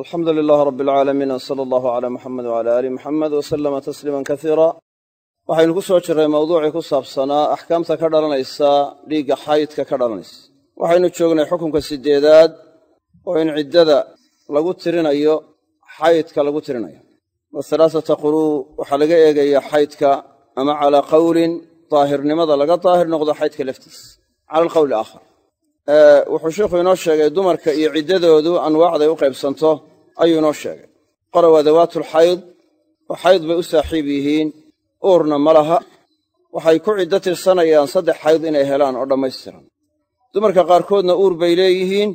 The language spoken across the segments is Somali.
alxamdu lilaah rab alcaalamiin w sala allahu calaa muxamed wcala aali muxamed wa sallama tasliiman waxaynu ku soo jirray mawduucii ku saabsanaa axkaamta ka dhalanaysa dhiigga xaydka ka dhalanaysa. Waxaynu joognay xukunka siddeedaad oo in ciddada lagu tirinayo xaydka lagu tirinayo. Wa halaasata quruu waxaa laga eegaya xaydka ama calaa qowlin daahirnimada laga daahir noqdo xaydka laftiisa. Cala alqowli aakhar wuxuu sheikhu inoo sheegay dumarka iyo ciddadoodu anwaacday u qaybsanto ayuu inoo sheegay. Qora waa dawaatulxayd oo xayd bay u saaxiib yihiin uurna ma laha. Waxay ku ciddo tirsanayaan saddex xayd inay helaan oo dhammaystiran. Dumarka qaarkoodna uur bay leeyihiin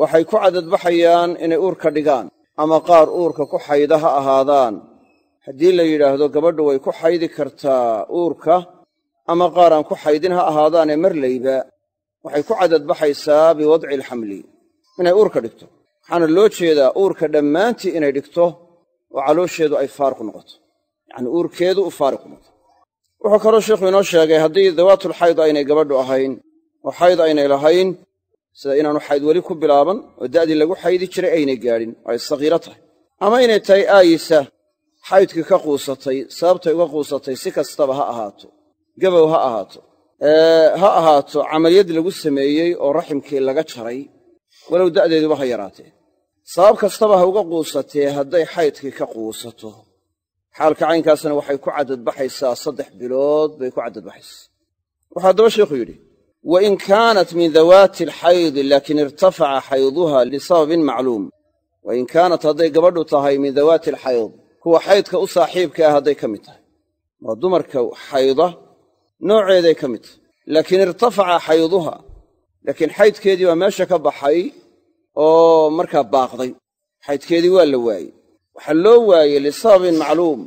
waxay ku cadadbaxayaan inay uurka dhigaan ama qaar uurka ku xayda ha ahaadaan. Haddii la yidhaahdo gabadhu way ku xaydi kartaa uurka ama qaar aan ku xaydin ha ahaadaanee marlayba waxay ku cadadbaxaysaa biwadci alxamli inay uurka dhigto. Waxaana loo jeedaa uurka dhammaantii inay dhigto oo caloosheedu ay faariq noqoto. Yacnii uurkeedu u faariq noqoto. Wuxuu kaloo sheikhu inoo sheegay haddii dawaatulxayd aynay gabadhu ahayn oo xayd aynay lahayn sida inaanu xayd weli ku bilaaban oo da'dii lagu xaydi jiray aynay gaadhin oo ay sakiiro tahay. Ama inay tahay aayisa xaydkii ka quusatay sababtay uga quusatay si kastaba ha ahaato. Gabow ha ahaato ha ahaato camaliyad lagu sameeyey oo raximkii laga jaray. Walow da'deeduba ha yaraatee. Sabab kastaba ha uga quusatee hadday xaydkii ka quusato. Xaalka caynkaasna waxay ku cadadbaxaysaa saddex bilood bay ku cadadbaxaysaa wuxuu haddaba sheikhu yidhi wa in kaanat min dawaati alxaydi laakin irtafaca xayduha lisababin macluum. Wa in kaanat hadday gabadhu tahay min dawaati alxayd kuwa xaydka u saaxiibka ah hadday ka mid tahay. Waa dumarka xayda nooceeday ka mid. Tahay laakiin irtafaca xayduha laakiin xaydkeedii baa meesha ka baxay oo markaa baaqday. Xaydkeedii waa la waayey. Waxaa loo waayey lisababin macluum.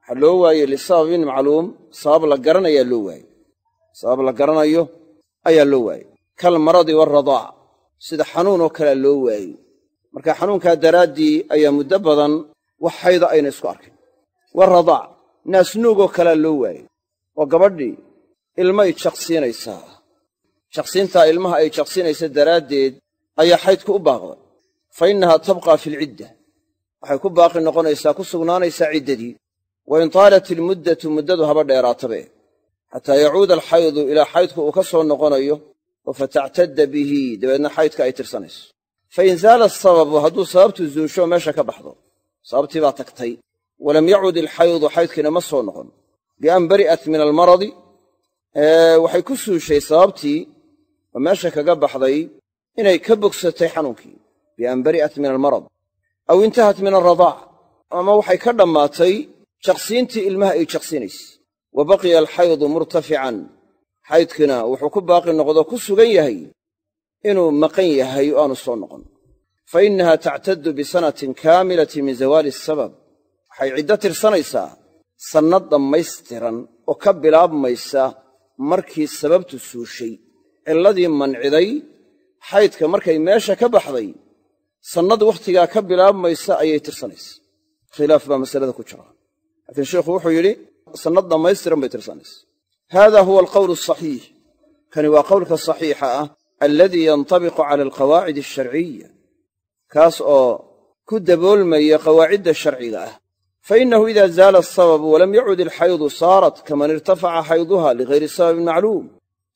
Waxaa loo waayey lisababin macluum sabab la garanayaa loo waayey. Sabab la garanayo ayaa loo waayey. Kal maradi waaradaac sida xanuun oo kalea loo waayey. Marka xanuunkaa daraaddii ayaa muddo badan wax xayda ayna isku arkin. Waaradaac naasnuugoo kalea loo waayey. Oo gabadhii ilmay jaqsiinaysaa jaqsiintaa ilmaha ay jaqsiinaysa daraaddeed ayaa xaydku u baaqday. Fa innahaa tabqaa fi alcidda waxay ku baaqi noqonaysaa ku sugnaanaysaa ciddadii. Wa in taalat ilmuddatu muddadu haba dheeraatabe. Xataa yacuuda alxaydu ilaa xaydku uu ka soo noqonayo oo fatactadda bihi dabeedna xaydka ay tirsanayso. Fa in zaala asababu hadduu sababtu zuusho meesha ka baxdo. Sababtii baa tagtay. Walam yacud ilxaydu xaydkiina ma soo noqon. Bian bari'at min almaradi waxay ku suushay sababtii oo meesha kaga baxday inay ka bogsatay xanuunkii bian bari'at min almarad aw intahat min alradaac ama waxay ka dhammaatay jaqsiintii ilmaha ay jaqsiinayse wa baqiya alxaydu murtafican xaydkina wuxuu ku baaqi noqdo ku sugan yahay inuu maqan yahay oo aanu soo noqon. Fa innaha tactaddu bisanatin kaamilatin min zawaali asabab waxay ciddo tirsanaysaa sannad dhammaystiran oo ka bilaabmaysa markii sababtu suushay cilladii manciday xaydka markay meesha ka baxday sannad wakhtigaa ka bilaabmaysa ayay tirsanaysa. Khilaaf baa masalada ku jira. Laakiin sheikhu wuxuu yidhi sannad dhammaystiran bay tirsanaysa. Haada huwa alqowlu asaxiix kani waa qowlka saxiixa ah alladii yantabiqu cala alqawaacid alsharciya kaas oo ku daboolmaya qawaacidda sharciga ah fainahu ida zaala asababu walam yacud ilxaydu saarat kaman irtafaca xayduha ligayri sababin macluum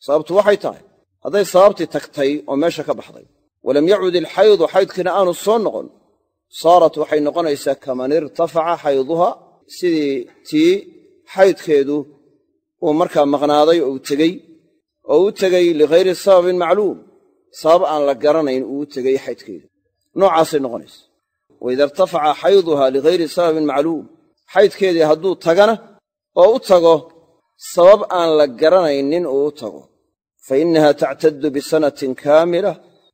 sababtu waxay tahay hadday sababtii tagtay oo meesha ka baxday walam yacud ilxaydu xaydkiina aanu soo noqon saarat waxay noqonaysaa kaman irtafaca xayduha sidii tii xaydkeedu uu markaa maqnaaday oo uu tegey oo u tegey ligayri sababin macluum sabab aan la garanayn uu u tegey xaydkeedu noocaasay noqonaysa waida irtafaca xayduha ligayri sababin macluum. Xaydkeedii hadduu tagana oo u tago sabab aan la garanaynin uu u tago. Fa innaha tactaddu bisanatin kaamila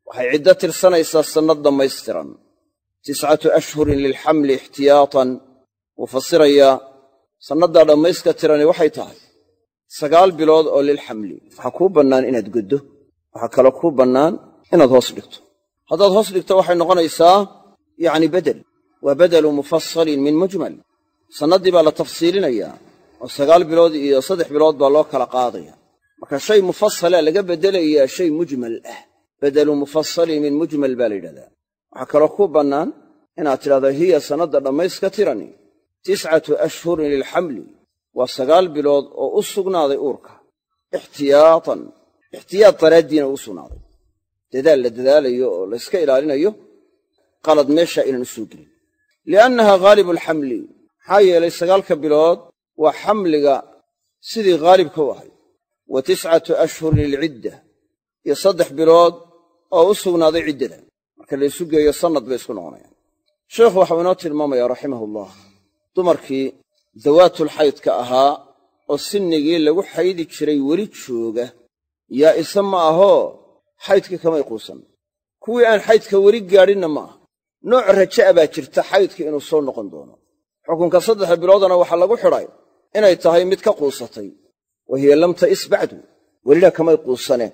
waxay ciddo tirsanaysaa sannad dhammaystiran. Tiscatu ashhurin lilxamli ixtiyaatan wuu fasirayaa sannaddaa dhammayska tirani waxay tahay sagaal bilood oo lilxamli. Waxaa kuu bannaan inaad goddo waxaa kaloo kuu bannaan inaad hoos dhigto. Haddaad hoos dhigto waxay noqonaysaa yacni bedel waa bedelu mufasalin min mujmal sannaddii baa la tafsiilinayaa oo sagaal bilood iyo saddex bilood baa loo kala qaadaya marka shay mufasala laga beddelayaa shay mujmal ah bedelu mufasalin min mujmal baa la yidhahdaa waxaa kaloo ku bannaan inaad tidhahdo hiya sannadda dhammayska tirani tiscatu ashhurin lilxamli waa sagaal bilood oo u sugnaaday uurka ixtiyaatan ixtiyaad daraaddiina u sugnaaday dadaal la dadaalayo oo layska ilaalinayo qalad meeshaa inaan u soo gelin. Liannaha ghaalibu alxamli maxaa yeelay sagaalka bilood waa xamliga sidii haalibka u ahay. Wa tiscatu ashhurin lilcidda iyo saddex bilood oo u sugnaaday ciddada. Marka laysu geeyo sannad bay isku noqonayaan. Sheekhu waxau inoo tilmaamayaa raximahullah dumarkii dawaatulxaydka ahaa oo sinnigii lagu xaydi jiray weli jooga. Yaa isa ma ahoo xaydkii kamay quusan. Kuwii aan xaydka weli gaadhinna ma aha nooc raja'a baa jirta xaydkii inuu soo noqon doono. Xukunka saddexa biloodana waxaa lagu xidhay inay tahay mid ka quusatay. Wa hiya lam ta'is bacdu. Welina kamay quusane.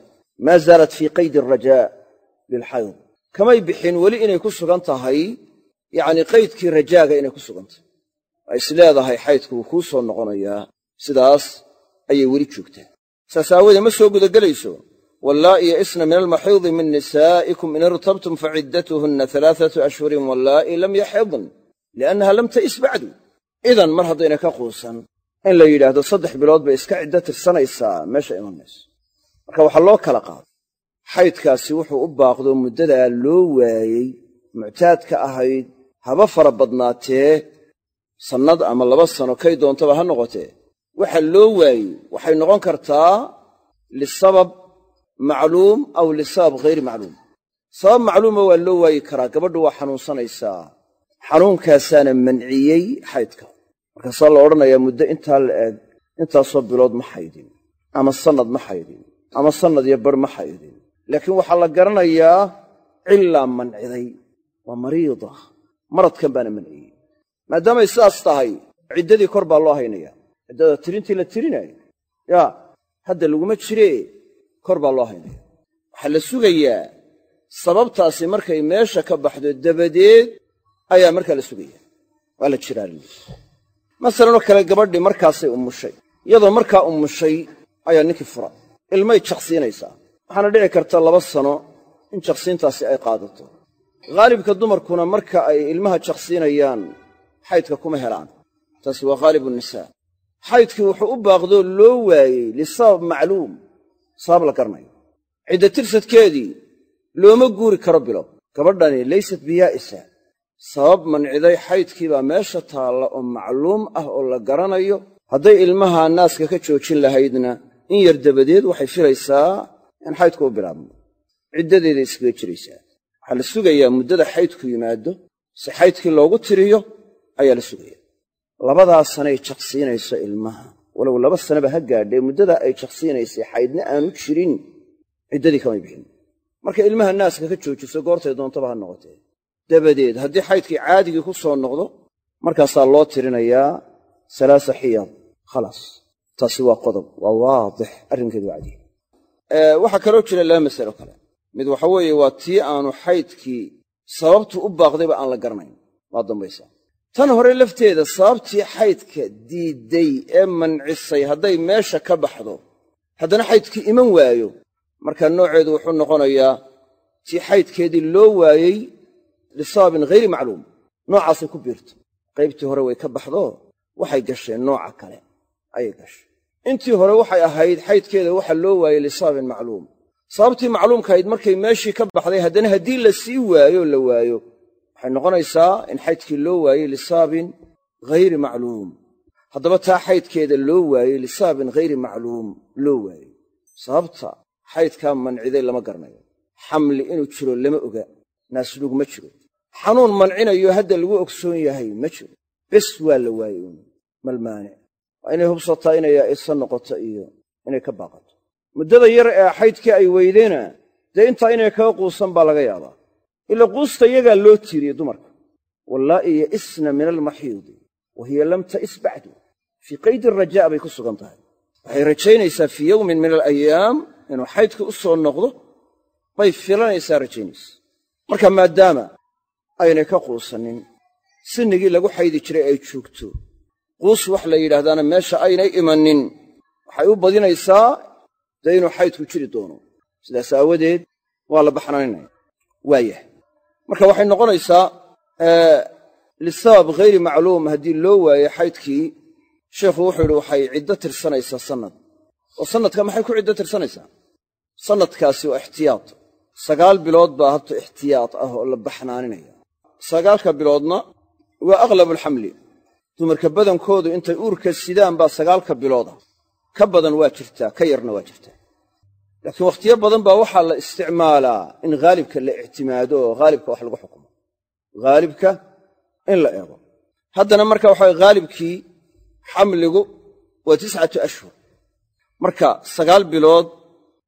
Maa zaalat fii qaydi arajaa lilxayd kamay bixin weli inay ku sugan tahay yacnii qaydkii rajaaga inay ku sugan tahay. Waa is leedahay xaydku wuu kuu soo noqonayaa. Sidaas ayay weli joogtaa saas aawoodee ma soo gudagelayso wallaa'i ya'isna min almaxiidi min nisaa'ikum in irtabtum faciddatuhunna alaaatu ashhurin wallaa'i lam yaxidn liannaha lam ta'is bacdu idan mar haddaynay ka quusan in la yidhaahdo saddex bilood bay iska ciddo tirsanaysaa meesha iman mayso marka waxaa loo kala qaaday xaydkaasi wuxuu u baaqdo muddadaa loo waayey muctaadka ahayd haba fara badnaatee sannad ama laba sano kay doontaba ha noqotee waxa loo waayey waxay noqon kartaa macluum aw lisabab ghayri macluum. Sabab macluuma waa loo waayi karaa. Gabadhu waa xanuunsanaysaa. Xanuunkaasaana manciyey xaydka. Markaasaa la odhanayaa muddo intaa la eg intaasoo bilood ma xaydin. Ama sannad ma xaydin. Ama sannad iyo bar ma xaydin. Laakiin waxaa la garanayaa cillaa manciday. Waa mariida maradkan baana manciyey. Maadaamay sidaas tahay ciddadii kor baa loo haynayaa. Ciddada tirintii la tirinaayo yaa hadda laguma jiree kor baa loo haynaya. Waxaa la sugayaa sababtaasi markay meesha ka baxdo dabadeed ayaa markaa la sugayaa. Waa la jiraalin masalanoo kale gabadhii markaasay ummushay iyadoo markaa ummushay ayaa ninkii fura ilmay jaqsiinaysaa waxaana dhici karta laba sano in jaqsiintaasi ay qaadato. Haalibka dumarkuna marka ay ilmaha jaqsiinayaan xaydka kuma helaan. Taasi waa haalibu nisaa. Xaydkii wuxuu u baaqdoo loo waayey lisabab macluum sabab la garanayo cidda tirsadkeedii looma guuri karo bilo gabadhani laysat biyaa'isa sabab manciday xaydkii baa meesha taalla oo macluum ah oo la garanayo hadday ilmaha naaska ka joojin lahaydna in yar dabadeed waxay filaysaa in xaydku u bilaabmo. Ciddadeeday iskaga jiraysaa. Waxaa la sugayaa muddada xaydku yimaado. Si xaydkii loogu tiriyo ayaa la sugaya labadaa sanay jaqsiinayso ilmaha walow laba sanaba ha gaadhee muddadaa ay jaqsiinaysay xaydna aanu jirin ciddadii kamay bixin. Marka ilmaha naaska ka joojiso goortay doontaba ha noqotee. Dabadeed haddii xaydkii caadigii ku soo noqdo markaasaa loo tirinayaa salaasa xiyad khalaas taasi waa qodob. Waa waadix. Arrinkeedu waa waxaa kaloo jira laba masalo kale. Mid waxa weeye waa tii aanu xaydkii sababtu u baaqdayba aan la garanayn. Waa dambaysa tan hore lafteeda sababtii xaydka diidday ee mancisay hadday meesha ka baxdo haddana xaydkii iman waayo markaa nooceedu wuxuu noqonayaa tii xaydkeedii loo waayey lisababin hayri macluum noocaasay ku biirto. Qaybtii hore way ka baxdo waxay gasheen nooca kale ayay gashay intii hore waxay ahayd xaydkeeda waxa loo waayey lisababin macluum. Sababtii macluumkahayd markay meeshii ka baxday haddana haddii la sii waayo la waayo waxay noqonaysaa in xaydkii loo waayey lisababin hayri macluum. Haddaba taa xaydkeeda loo waayey lisababin hayri macluum loo waayey sababta xaydkaa manciday lama garanayo. Xamli inuu jiro lama oga. Naasluug ma jiro. Xanuun mancinayo hadda lagu ogsoon yahay ma jiro. Bes waa la waayey uun. Malmaanic waa inay hubsataa inay isa noqoto iyo inay ka baaqato. Muddada yar ee xaydkii ay weydeyna dee intaa inay kaga quusan baa laga yaabaa ila quusta iyagaa loo tiiriyey dumarka. Wallaa'i ya'isna min almaxiidi wa hiya lam ta'is bacdu fii qaydi rajaa' bay ku sugan tahay. Waxay rajaynaysaa fii yowmin min alayaam inuu xaydkii u soo noqdo bay filanaysaa rajaynaysa marka maadaama aynay ka quusanin sinnigii lagu xaydi jiray ay joogto. Quus wax la yidhaahdaana meesha aynay imanin. Waxay u badinaysaa dee inuu xaydku jiri doono. Sidaas aawadeed waa la baxnaaninaya. Waayah marka waxay noqonaysaa lisabab hayri macluum haddii loo waaye xaydkii sheikhu wuxuu yidhi waxay ciddo tirsanaysaa sannad oo sannadka maxay ku ciddo tirsanaysaa? Sannadkaasi waa ixtiyaad sagaal bilood baa habta ixtiyaad ah oo la baxnaaninaya. Sagaalka biloodna waa aqlabulxamli dumarka badankoodu intay uurka sidaan baa sagaalka bilooda. Ka badan waa jirtaa ka yarna waa jirtaa laakiin wakhtiyo badan baa waxaa la isticmaalaa in haalibka la ictimaado oo haalibka wax lagu xukumo. Haalibka in la eego. Haddana marka waxaa haalibkii xamligu waa tiscatu ashhur. Marka sagaal bilood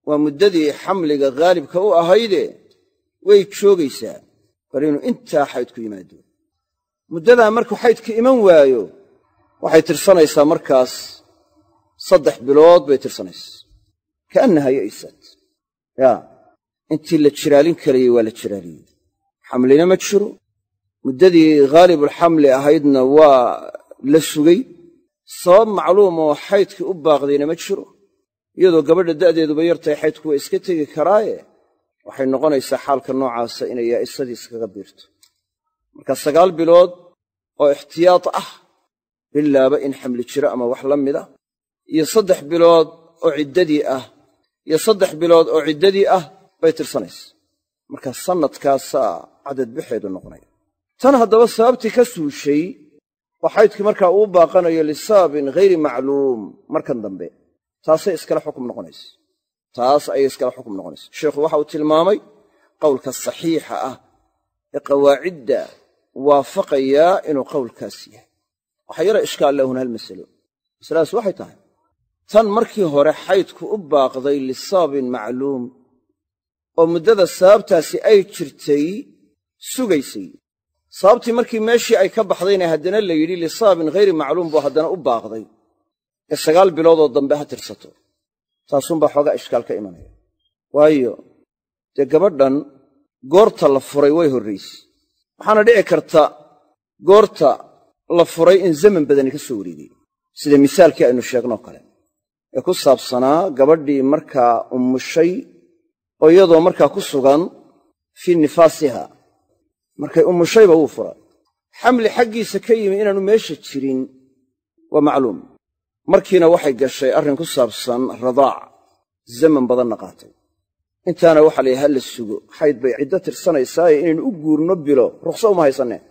waa muddadii xamliga haalibka u ahayde way joogaysaa. Bal inuu intaa xayd ku yimaado. Muddadaa markuu xaydka iman waayo waxay tirsanaysaa markaas saddex bilood bay tirsanaysaa kaannaha ya'isad yaa intii la jiraalin karayey waa la jiraaliyey xamlina ma jiro muddadii haalibulxamli ahaydna waa la sugay sabab macluum oo xaydkii u baaqdayna ma jiro iyadoo gabadha da'deeduba yartahay xaydku waa iska tegi karaaye waxay noqonaysaa xaalka noocaasa inay yaa'isadii iskaga biirto marka sagaal bilood oo ixtiyaad ah bilaaba in xamli jiro ama wax la mida iyo saddex bilood oo ciddadii ah iyo saddex bilood oo ciddadii ah bay tirsanaysa. Marka sannadkaasaa cadadbaxeedu noqonaya. Tan haddaba sababtii ka suushay oo xaydkii markaa uu baaqanayo lisababin hayri macluum markan dambe. Taasay iskala xukum noqonaysa. Taas ayay iskala xukum noqonaysa. Sheikhu waxa uu tilmaamay qowlka saxiixa ah ee qawaacidda waafaqayaa inuu qowlkaas yahay. Waxaa yara ishkaal lahuna hal masalo. Masaladaas waxay tahay tan markii hore xaydku u baaqday lisababin macluum oo muddada sababtaasi ay jirtay sugaysay. Sababtii markii meeshii ay ka baxdayna haddana la yidhi lisababin hayri macluum buu haddana u baaqday. Ee sagaal biloodoo dambe ha tirsato. Taasunbaa xoogaa ishkaal ka imanaya. Waayo dee gabadhan goorta la furay way horraysay waxaana dhici karta goorta la furay in zaman badani ka soo wareegay. Sida misaalkii aynu sheegnoo kale ee ku saabsanaa gabadhii markaa ummushay oo iyadoo markaa ku sugan fii nifaasiha. Markay ummushayba wuu furay. Xamli xaggiisa ka yimi inaanu meesha jirin waa macluum. Markiina waxay gashay arrin ku saabsan radaac zaman badanna qaatay. Intaana waxaa la yidhi ha la sugo xayd bay ciddo tirsanaysaayee inaynu u guurno bilo rukhso uma haysanneen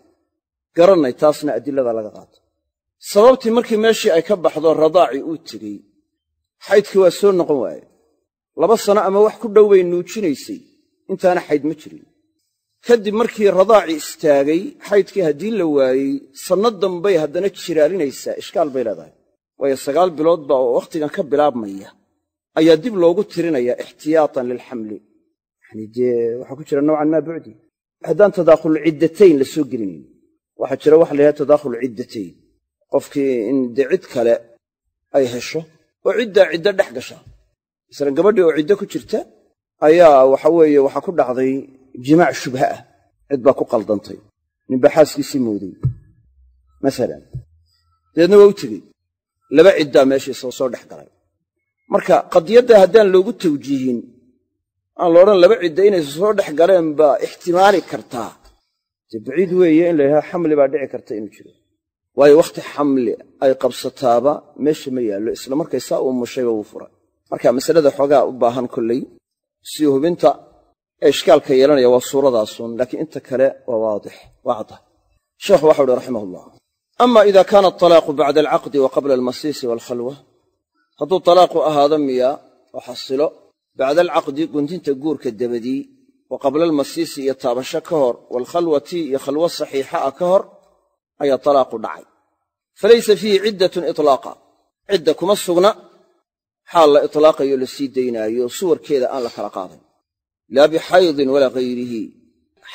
garannay taasna adilada laga qaato. Sababtii markii meeshii ay ka baxdo radaacii uu tegey xaydkii waa soo noqon waaye laba sano ama wax ku dhow bay nuujinaysay. Intaana xayd ma jirin. Kadib markii radaacii istaagay xaydkii haddii la waayey sanno dambay haddana jiraalinaysaa ishkaal bay leedahay. Waayo sagaal bilood baa oo wakhtigan ka bilaabmaya. Ayaa dib loogu tirinayaa ixtiyaatan lilxamli yani dee waxaa ku jira nowcan maa bucdi haddaan tadaakhulu ciddatayn la soo gelinayn waxaa jira waxa la yidhaha tadaakhulu ciddatayn. Qofkii in dee cid kale ay hesho oo ciddaa ciddo dhex gasha. Masalan gabadhii oo ciddo ku jirta ayaa waxa weeye waxaa ku dhacday jimaac shubha ah. Cid baa ku qaldantay. Ninbaa xaaskiisii mooday. Masalan dabeedna waa u tegey. Laba ciddaa meeshii soo soo dhex galay. Marka qadiyadda haddaan loogu tawjiihin aan laodhan laba cidda inay soo dhex galeen baa ixtimaali kartaa. Dee baciid weeye in la xamli baa dhici karta inuu jiro waayo wakhti xamli ay qabsataaba meesha ma yaallo isla markay saa uu mushayba wuu furay. Marka masalada xoogaa u baahan kolley si hubinta ee ishkaalka yeelanaya waa suuradaasun laakiin inta kale waa waadix waa cadda sheekhu waxau uhi raximah ullah ama ida kaana atalaaqu bacda alcaqdi wa qabla almasiisi waalkhalwa hadduu talaaqu ahaado miya oo xasilo bacda alcaqdi guntinta guurka dabadii wa qabla almasiisi iyo taabasho ka hor waalkhalwati iyo khalwo saxiixa ah ka hor ayaa talaaqu dhacay. Falaysa fiihi ciddatun itlaaqa cidda kuma sugna. Xaal la itlaaqayo la sii daynaayo suwarkeeda aan la kala qaaday laa bixaydin walaa hayrihi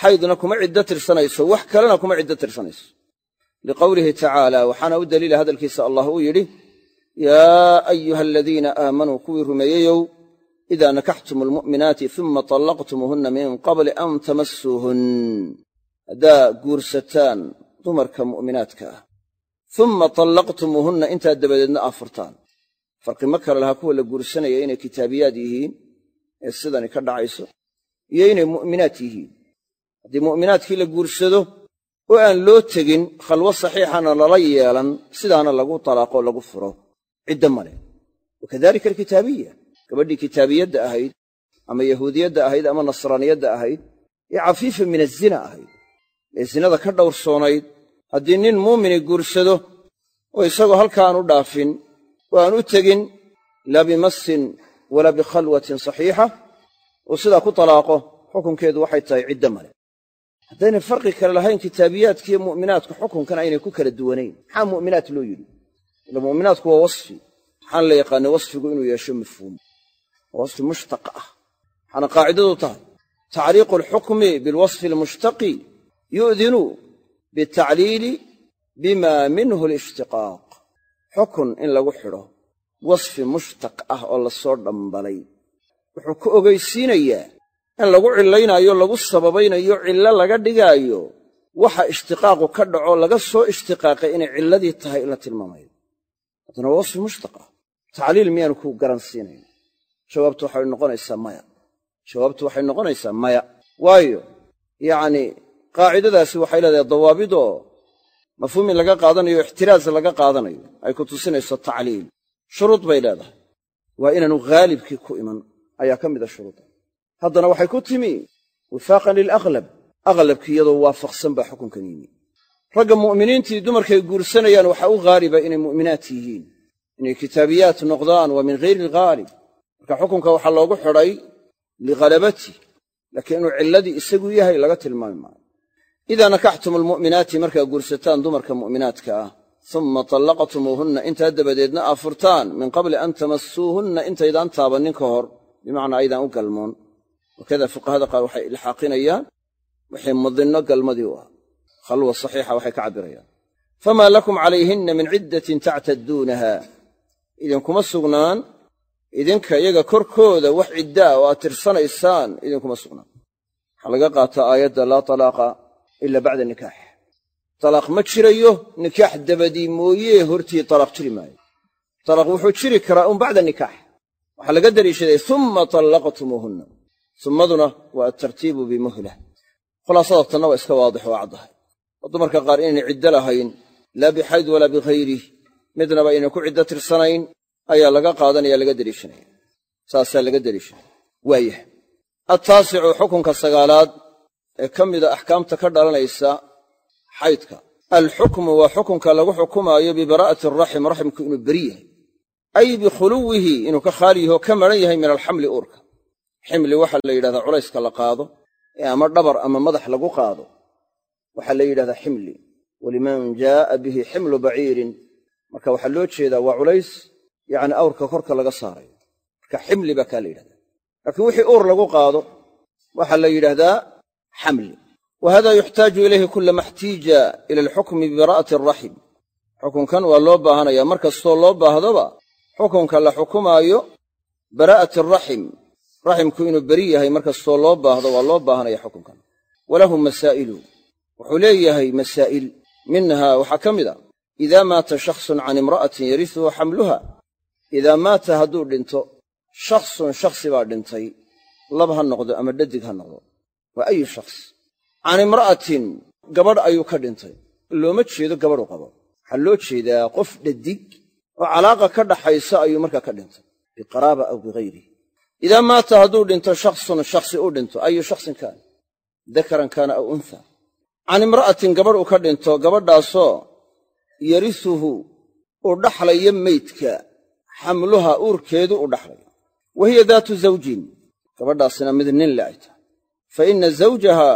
xaydna kuma ciddo tirsanayso wax kalena kuma ciddo tirsanayso. Liqowlihi tacaala waxaana u daliila hadalkiisa allah uu yidhi yaa ayuha aladiina aamanuu kuwii rumeeyeyow idaa nakaxtum almu'minaati uma tallaqtumuuhunna min qabli an tamassuuhun. Haddaa guursataan dumarka mu'minaadka ah. Uma tallaqtumuuhunna intaa dabadeedna aa furtaan farqi ma kale lahaa kuwa la guursanaya inay kitaabiyaad yihiin ee sidani ka dhacayso iyo inay mu'minaat yihiin. Haddii mu'minaadkii la guursado oo aan loo tegin khalwo saxiixana lala yeelan sidaana lagu talaaqo lagu furo. Cidda male wakadalika alkitaabiya. Gabadhii kitaabiyadda ahayd ama yahuudiyadda ahayd ama nasraaniyadda ahayd ee cafiifa min azina ahayd ee zinada ka dhowrsoonayd haddii nin muumini guursado oo isagoo halka aan u dhaafin oo aan u tegin laa bimassin walaa bikhalwatin saxiixa. Uu sidaa ku talaaqo xukunkeedu waxay tahay cidda male. Haddaynay farqi kale lahayn kitaabiyaadkiiyo mu'minaadku xukunkan aynay ku kala duwanayn. Maxaa mu'minaat loo yidhi? Ila mu'minaadku waa wasfi. Maxaan la yaqaanay wasfigu inuu yeesho mafhuum. Waa wasfi mushtaq ah. Waxaana qaacidadu tahay tacliiqu alxukmi bilwasfi almushtaqi yu'dinu bitacliili bima minhu alishtiqaaq. Xukun in lagu xidho wasfi mushtaq ah oo la soo dhambalay. Wuxuu ku ogaysiinayaa in lagu cillaynaayo lagu sababaynayo cillo laga dhigaayo waxa ishtiqaaqu ka dhaco laga soo ishtiqaaqay inay cilladii tahay in la tilmaamayo. Haddana waa wasfi mushtaq ah tacliil miyaanu ku garansiinayn jawaabtu waxay noqonaysaa maya. Jawaabtu waxay noqonaysaa maya. Waayo yacnii qaacidadaasi waxay leedahay dawaabidoo mafhuum in laga qaadanayo ixtiraas laga qaadanayo ay ku tusinayso tacliil. Shuruud bay leedahay. Waa inaanu haalibkii ku iman. Ayaa ka mida shuruudda haddana waxay ku timi wifaaqan lilaqlab aqlabkii iyadoo waafaqsan baa xukunkan yimi. Ragga mu'miniintii dumarkay guursanayaan waxaa u haaliba inay mu'minaat yihiin. Inay kitaabiyaat noqdaan waa min hayri alghaalib marka xukunka waxaa loogu xidhay lighalabati laakiin inuu cilladii isagu yahay laga tilmaami maayo idaa nakaxtum almu'minaati markaa guursataan dumarka mu'minaadka ah summa tallaqtumuuhunna intaa dabadeedna aa furtaan min qabli an tamassuuhunna intaydaan taabannin ka hor bimacnaa aydaan u galmoon wakada fuqahada qaar waxay ilxaaqinayaan waxay mudinno galmadii u ah khalwa saxiixa waxay ka cabbirayaan famaa lakum calayhinna min ciddatin tactadduunaha idinkuma sugnaan idinka iyaga korkooda wax ciddaa oo aad tirsanaysaan idinkuma sugnaan waxaa laga qaataa aayadda ila bacda nikaax talaaq ma jirayo nikaax dabadii mooyee hortii talaaq jiri maayo talaaq wuxuu jiri karaa un bacda nikaax waxaa laga daliishaday umma tallaqtumuuhunna ummaduna waa atartiibu bimuhla khulaasada tanna waa iska waadix oo caddahay oo dumarka qaar inaynay ciddo lahayn laa bixayd walaa bighayri midnaba aynan ku ciddo tirsanayn ayaa laga qaadanaya laga deliishanaya saasaa laga deliishanaya waayah ee ka mida axkaamta ka dhalanaysa xaydka. Alxukmu waa xukunka lagu xukumaayo bibaraa'ati araxim raximku inuu beri yahay. Ay bikhuluwihi inuu ka khaali yaho ka maran yahay min alxamli uurka. Ximli waxaa la yidhahdaa culayska la qaado ee ama dhabar ama madax lagu qaado. Waxaa la yidhahdaa ximli. Waliman jaa'a bihi ximlu baciirin. Marka waxaa loo jeedaa waa culays yacni awrka korka laga saarayo. Marka ximli baa kaa la yidhahdaa. Laakiin wixii uur lagu qaado waxaa la yidhaahdaa xamli wa hada yuxtaaju ilayhi kulama xtiija ila alxukmi bibaraa'ati araxim xukunkan waa loo baahanaya mar kastoo loo baahdoba xukunka la xukumaayo baraa'ati araxim raximku inuu beri yahay mar kastoo loo baahdo waa loo baahanaya xukunkan walahu masaa'ilu wuxuu leeyahay masaa'il minha waxaa ka mid a idaa maata shakhsun can imra'atin yarisuhu xamluha idaa maata hadduu dhinto shakhsun shakhsi baa dhintay lab ha noqdo ama dhadig ha noqdo waa ayu shakhs? Can imra'atin gabadh ayuu ka dhintay. Looma jeedo gabadhu qabo. Waxaa loo jeedaa qof dhadig oo calaaqa ka dhaxaysa ayuu markaa ka dhintay. Biqaraaba aw bigayri idaa maata hadduu dhinto shakhsun shakhsi u dhinto ayu shakhsin kaana? Dakaran kaana aw untha. Can imra'atin gabadh uu ka dhinto gabadhaasoo yarisuhu uu dhaxlayo meydka xamluha uurkeedu u dhaxlayo wa hiya daatu zawjin. Gabadhaasina mid nin le ay tahay fa inna zawjaha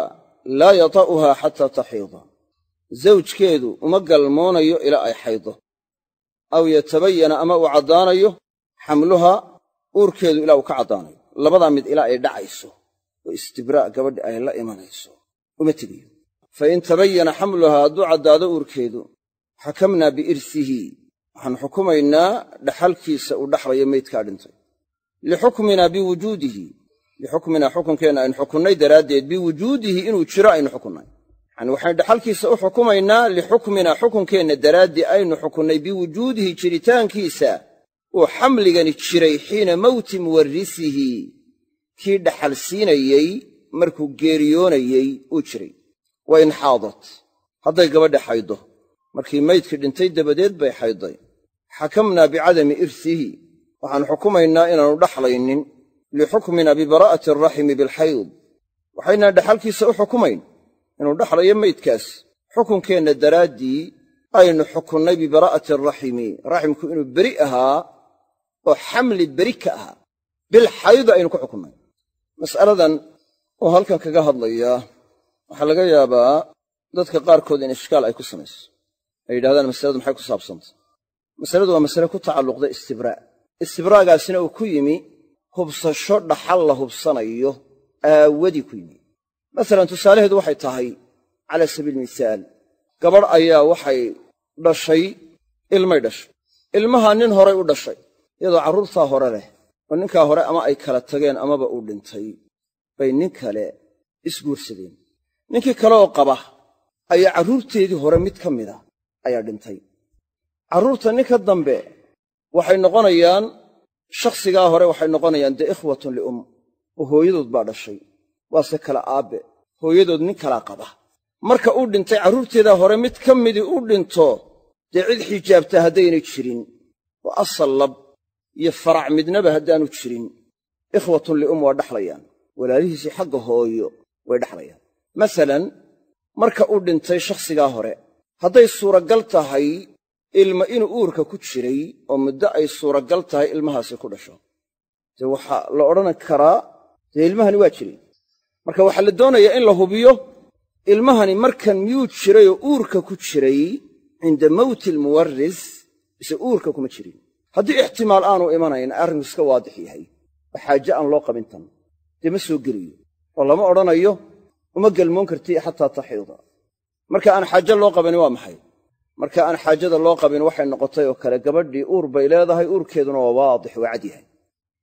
laa yata'uhaa xataa taxiida zawjkeedu uma galmoonayo ilaa ay xaydo. aw yatabayana ama uu caddaanayo xamluha uurkeedu ilaa uu ka caddaanayo. labadaa mid ilaa ay dhacayso oo istibraa' gabadhi ay la imanayso uma tegayo fa in tabayana xamluhaa hadduu caddaado uurkeedu xakamnaa biirsihi waxaan xukumaynaa dhaxalkiisa uu dhaxlayo meydkaa dhintay biwujuudihi lixukminaa xukunkeenna aynu xukunnay daraaddeed biwujuudihi inuu jiro aynu xukunnay yacani waxaynu dhaxalkiisa u xukumaynaa lixukminaa xukunkeenna daraaddii aynu xukunnay biwujuudihi jiritaankiisa uu xamligani jiray xiina mowti muwarrisihi kii dhaxal siinayey markuu geeriyoonayey uu jiray wa in xaadat hadday gabadha xayddo markii maydkii dhintay dabadeed bay xaydday xakamnaa bicadami irsihi waxaan xukumaynaa inaannu dhaxlaynin lixukmina bibaraa'ati alraximi bilxayd waxaynaan dhaxalkiisa u xukumayn inuu dhaxlayo maydkaas xukunkeenna daraaddii aynu xukunnay bibaraa'ati alraximi raximku inuu beri ahaa oo xamli beri ka ahaa bilxaydi aynu ku xukunnay mas'aladan oo halkan kaga hadlayaa waxaa laga yaabaa dadka qaarkood in ishkaal ay ku samayso ay yidhahdaan masaladu maxay ku saabsantay masaladu waa masale ku tacalluqda istibraa' istibraagaasina uu ku yimi hubsasho dhaxal la hubsanayo aawadii ku yimi masalan tusaalaheedu waxay tahay cala sabiili misaal gabadh ayaa waxay dhashay ilmay dhashay. Ilmaha nin horay u dhashay iyadoo carruurtaa hore leh oo ninkaa hore ama ay kala tageen amaba uu dhintay bay nin kale isguursadeen. Ninkii kale oo qaba ayaa carruurteedii hore mid ka mida ayaa dhintay. Carruurta ninka dambe waxay noqonayaan shakhsigaa hore waxay noqonayaan dee ikhwatun lium oo hooyadood baa dhashay. Waase kala aabbe hooyadood nin kalaa qaba. Marka uu dhintay carruurteedaa hore mid ka midii u dhinto dee cid xijaabtaa haddaynay jirin oo asal lab iyo farac midnaba haddaanu jirin ikhwatun lium waa dhaxlayaan. Walaalihiisii xagga hooyo way dhaxlayaan. Masalan marka uu dhintay shakhsigaa hore hadday suuragal tahay ilma inuu uurka ku jiray oo muddo ay suuragal tahay ilmahaasi ku dhasho. Dee waxaa la odhan karaa dee ilmahani waa jiray marka waxaa la doonayaa in la hubiyo ilmahani markan miyuu jiray oo uurka ku jiray cinda mawti almuwaris mise uurka kuma jirin. Haddii ixtimaal aanu imanayn arrinku iska waadix yahay. Oo xaaje aan loo qabin tan. Dee ma soo geliyo oo lama odhanayo uma gelmoon karti xataa taxiida marka aan xaaje loo qabani waa maxay marka aan xaajada loo qabin waxay noqotay oo kale gabadhii uur bay leedahay uurkeeduna waa waadix waa cad yahay.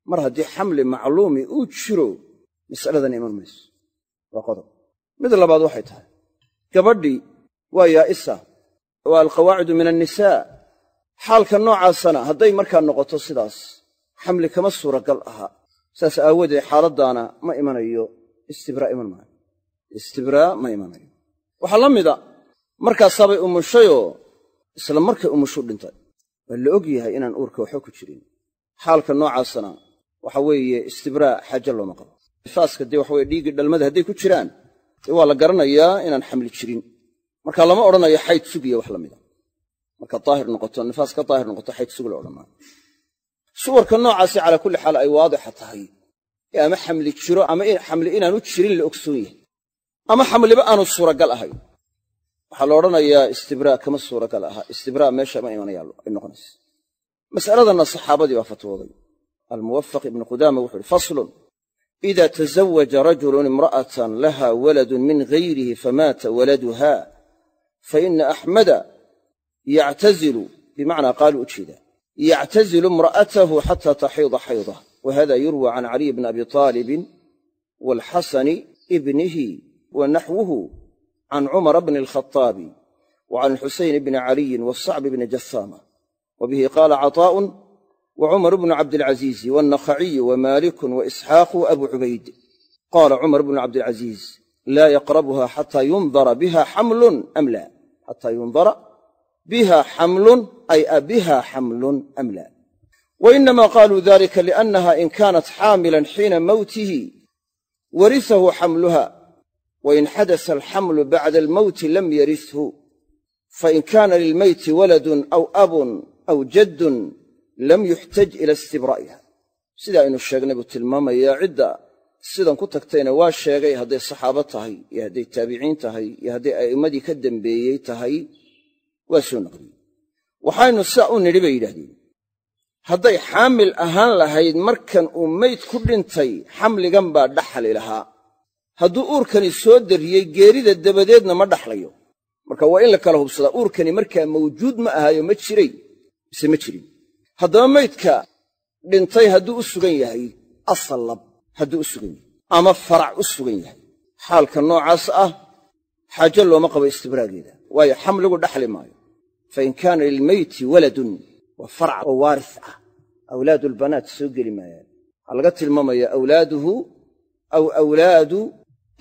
Mar haddii xamli macluumi uu jiro mas'aladan iman mayso. Waa qodob. Mid labaad waxay tahay. Gabadhii waa yaa'isa waa alqawaacidu min annisaa. Xaalka noocaasana hadday markaa noqoto sidaas xamli kama suuragal aha. Saas aawadeed xaaladdaana ma imanayo istibraa iman maayo. Istibraa ma imanayo. Waxaa la mida markaasaabay umushayoo isla markay umushu dhintay waa la og yahay inaan uurka waxba ku jirin. Xaalka noocaasana waxa weeye istibraa xaaje looma qabo nifaaska dee waxa weye dhiiggii dhalmada hadday ku jiraan dee waa la garanayaa inaan xamli jirin. Marka lama odhanayo xayd sugiya wax la mida marka daahir noqoto nifaas ka daahir noqoto xayd sug la odhan suwarka noocaasi calaa kulli xaal ay waadixa tahay. Ama xamli jiro ama xamli inaanu jirin la ogsoon yahay. Ama xamliba aanu suuragal ahayn waxaa la odhanayaa istibraa kama suuragal aha. Istibraa meesha ma imanaya ay noqonaysa. Mas'aladanna saxaabadii baa fatwooday. Almuwafaq ibnu qudaama wuxu uhi faslun ida tazawaja rajulun imra'atan laha waladun min gayrihi famaata waladuha faina axmada yactazilu bimacnaa qaalu ujeeda yactazilu imra'atahu xata taxiida xaydah wahada yurwa can caliy bni abi aalibin waalxasani ibnihi wa naxwuhu can cumara bni alkhaطaabi wa can alxusayn bni caliyin wasacbi bni jahaama wa bihi qaala caطaa'un wa cumar bnu cabdilcaziizi wannakhaciyu wa maalikun wa isxaaqu abu cubayd qaala cumar bnu cabdilcaziiz laa yaqrabuha xataa yundara biha xamlun am laa xataa yundara biha xamlun ay a biha xamlun am laa wa inama qaaluu dalika liannaha in kaanat xaamilan xiina mawtihi warisahu xamluha wain xadasa alxamlu bacda almowti lam yarishu fain kaana lilmeyti waladun aw abun aw jaddun lam yuxtaj ila istibraa'iha sida aynu sheegnay buu tilmaamayaa cidda sidan ku tagtayna waa sheegay hadday saxaabo tahay iyo hadday taabiciin tahay iyo hadday a'immadii ka dambeeyey tahay waa soo naqliyey waxaynu sidaa u nidhi bay yidhahdeen hadday xaamil ahaan lahayd markan uu meyd ku dhintay xamligan baa dhaxli lahaa hadduu uurkani soo darriyey geerida dabadeedna ma dhaxlayo. Marka waa in la kala hubsadaa uurkani markaa mawjuud ma ahaayo ma jiray mise ma jirin. Haddaba meydka dhintay hadduu u sugan yahay asal lab hadduu u sugan yahay ama farac u sugan yahay. Xaalka noocaas ah xaajo looma qabo istibraageeda waayo xamligu dhaxli maayo. Fain kaana lilmeyti waladun waa farac oo waaris ah. Awlaadulbanaat soo geli maayaan. Waxaa laga tilmaamayaa awlaaduhu aw awlaadu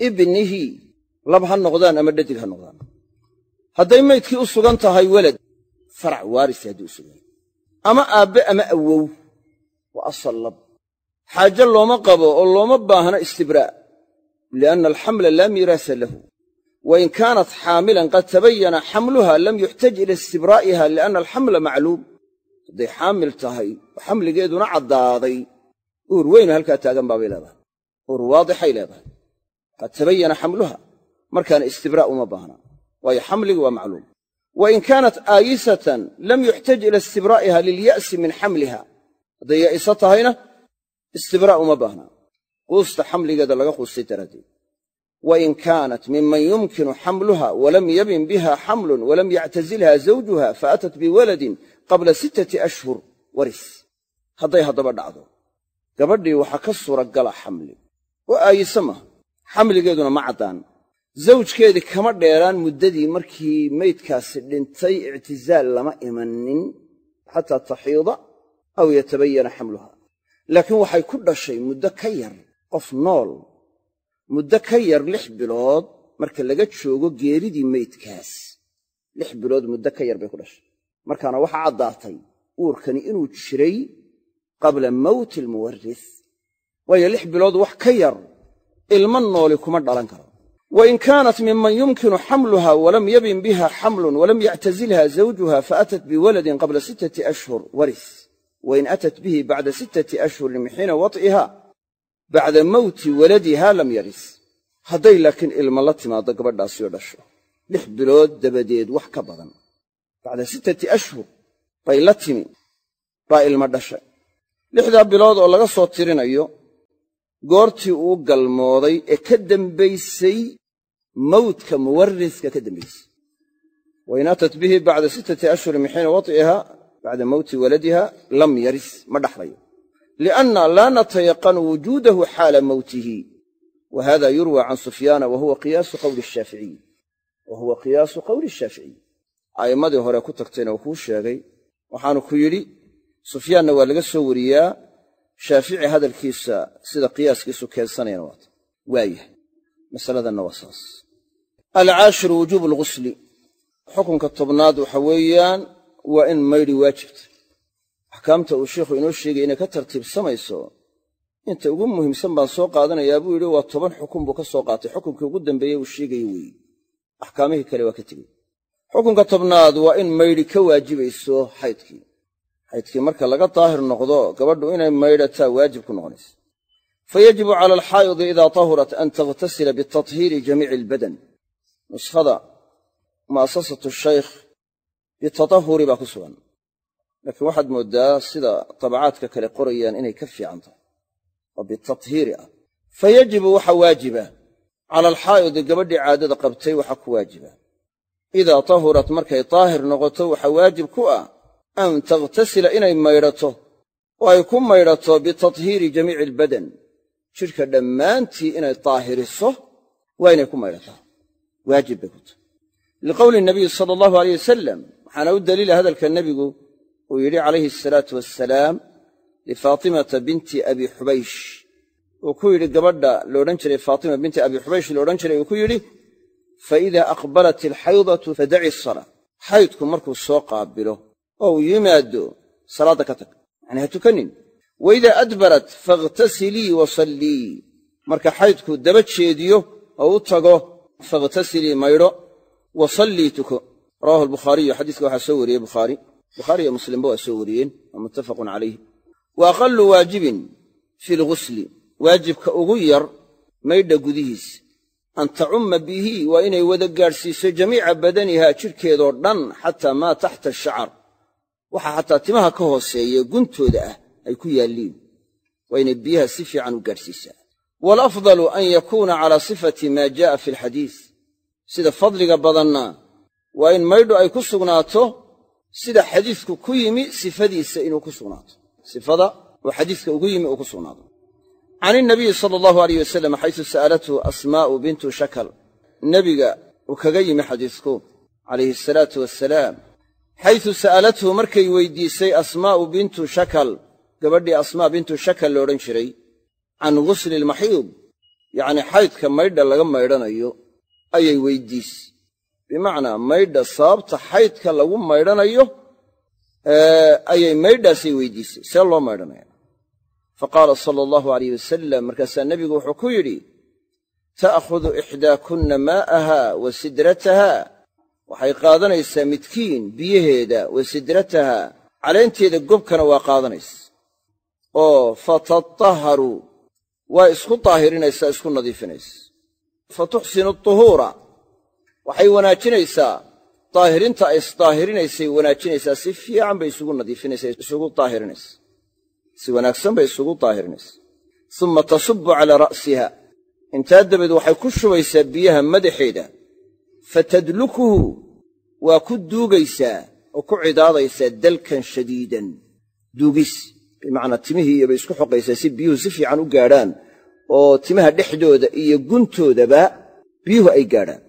ibnihi lab ha noqdaan ama dhadig ha noqdaan. Hadday maydkii u sugan tahay welad farac waarisi haddii u sugan. Ama aabbe ama awow waa asal lab. Xaaje looma qabo oo looma baahna istibraa' lianna alxamla laa miiraasa lahu. Wain kaanat xaamilan qad tabayana xamluha lam yuxtaj ila istibraa'iha lianna alxamla macluum. Hadday xaamil tahay oo xamligeeduna caddaaday uur weynu halkaa taagan baabay leedahay. Uur waadixay leedahay qad tabayana xamluha markaana istibraa' uma baahna. Waayo xamligi waa macluum. Wain kaanat aayisatan lam yuxtaj ila istibraa'iha lilya'si min xamliha. Hadday yaa'iso tahayna istibraa' uma baahna. Quusta xamligeeda laga quustay daraaddeed. Wain kaanat miman yumkinu xamluha walam yabin biha xamlun walam yactazilha zawjuha faatat biwaladin qabla sittati ashhur waris. Hadday haddaba dhacdo gabadhii waxaa ka suuragala xamli. Oo maaha xamligeeduna ma caddaan. Zawjkeedii kama dheeraan muddadii markii maydkaasi dhintay ictizaal lama imanin xataa taxiida aw yatabayana xamluha laakiin waxay ku dhashay muddo ka yar qof nool muddo ka yar lix bilood marka laga joogo geeridii maydkaas. Lix bilood muddo ka yar bay ku dhashay. Markaana waxaa caddaatay uurkani inuu jiray qabla mawti almuwaris waayo lix bilood wax ka yar ilmo nooli kuma dhalan karo. Wain kaanat miman yumkinu xamluha walam yabin biha xamlun walam yactazilha zawjuha faatat biwaladin qabla sittati ashhur waris. Wain atat bihi bacda sittati ashhurin min xiina bacda mawti waladiha lam yaris. Hadday laakiin ilmo la timaaddo gabadhaasio dhasho. Lix bilood dabadeed wax ka badan. Bacda sittati ashhur bay la timi baa ilmo dhashay. Lixdaa bilood oo laga soo tirinayo goortii uu galmooday ee ka dembaysay mawdka muwariska ka dembaysay wain atat bihi bacda sittati ashhurin min xiina wat'iha bacda mawti waladiha lam yaris ma dhaxlayo. Lianna laa natayaqanu wujuudahu xaala mawtihi. Wa hada yurwa can sufyaana wa huwa qiyaasu qawli shaaficiy wa huwa qiyaasu qawli shaaficiy a'immadii hore ku tagtayna uu kuu sheegay waxaanu ku yidhi sufyaanna waa laga soo wariyaa shaafici hadalkiisa sida qiyaaskiisu keensanayana waata waayahay masaladanna waa saas alcaashiru wujuubu algusli xukunka tobnaad waxa weeyaan waa in maydhi waajibta axkaamta uu sheikhu inoo sheegay inay ka tartiibsamayso inta ugu muhiimsan baan soo qaadanayaa buu yidhi waa toban xukun buu ka soo qaatay. Xukunkii ugu dambeeyey uu sheegaye weeye axkaamihii kale waa ka tegey. Xukunka tobnaad waa in maydhi ka waajibayso xaydkii xaydkii marka laga daahir noqdo gabadhu inay maydhataa waajib ku noqonaysa. Fa yajibu cala alxaa'idi idaa tahurat an takhtasila bitathiiri jamiici albadan. Nuskhada mu'asasatu shaykh bitatahuri baa ku sugan. Laakiin waxaad mooddaa sida tabacaadka kale qorayaan inay ka fiican tahay oo bitathiiri ah. Fa yajibu waxa waajiba. Cala alxaa'idi gabadhii caadada qabtay waxaa ku waajiba. Idaa tahurat markay daahir noqoto waxaa waajib ku ah an takhtasila inay maydhato oo ay ku maydhato bitathiiri jamiici albadan jidhka dhammaantii inay daahiriso waa inay ku maydhataa waajib bay ku tahay liqowli nabiyi sala allahu aleyh wasalam waxaana u daliila hadalka nebigu uu yidhi calayhi asalaatu wassalaam lifaatimata binti abi xubaysh uu ku yidhi gabadha loodhan jiray faatima binti abi xubaysh loodhan jiray uu ku yidhi faidaa aqbalat alxaydatu fadaci asalaa xaydku markuu oo uu yimaado salaadda ka tag yacni ha tukanin wa idaa adbarat fakhtasilii wasallii marka xaydku daba jeediyo oo u tago fakhtasilii maydho wa sallii tuko rawahu albukhaariyu xadiiska waxaa soo wariyey bukhaari bukhaari iyo muslimba waa soo wariyeen waa muttafaqun calayh wa aqallu waajibin fi lghusli waajibka ugu yar maydha gudihiisa an tacumma bihi waa inay wada gaadhsiiso jamiica badaniha jidhkeedoo dhan xataa maa taxta ashacar waxa xataa timaha ka hooseeya guntooda ah ay ku yaalliin. Waa inay biyaha si fiican u gaadhsiisaa. Waalafdalu an yakuuna calaa sifati maa jaa'a fi alxadiis. Sida fadliga badanna waa in maydhu ay ku sugnaato sida xadiisku ku yimi sifadiisa inuu ku sugnaato. Sifada uu xadiiska ugu yimi uu ku sugnaado. Can inabiyi sala allahu alayh wasalam xaysu sa'alathu asmaa'u bintu shakal. Nebiga uu kaga yimi xadiisku calayhi asalaatu wassalaam xaysu sa'alathu markay weydiisay asmaa'u bintu shakal gabadhii asmaa bintu shakal loodhan jiray can ghusli almaxiid yacni xaydka maydha laga maydhanayo ayay weyddiisay bimacnaa maydha sababta xaydka lagu maydhanayo ayay maydhaasay weydiisay see loo maydhanaya. Fa qaala sala allahu alayh wasalam markaasaa nebigu wuxuu ku yidhi ta'khudu ixdaakunna maa'aha wa sidrataha waxay qaadanaysaa midkiin biyaheeda wa sidrataha. Caleynteeda gobkana waa qaadanaysa. Oo fatatahharu waa isku daahirinaysaa isku nadiifinaysa fa tuxsinu tuhuura. Waxay wanaajinaysaa. Daahirinta ay isdaahirinaysay wanaajinaysaa. Si fiican bay isugu nadiifinaysaa isugu daahirinaysa si wanaagsan bay isugu daahirinaysa summa tasubbu calaa ra'siha. Intaa dabeed waxay ku shubaysaa biyaha madaxeeda fatadlukuhu waa ku duugaysaa oo ku cidaadaysaa dalkan shadiidan. Duugis bimacnaa timihii iyobay isku xoqaysaa si biyuhu si fiican u gaadhaan oo timaha dhexdooda iyo guntoodaba biyuhu ay gaadhaan.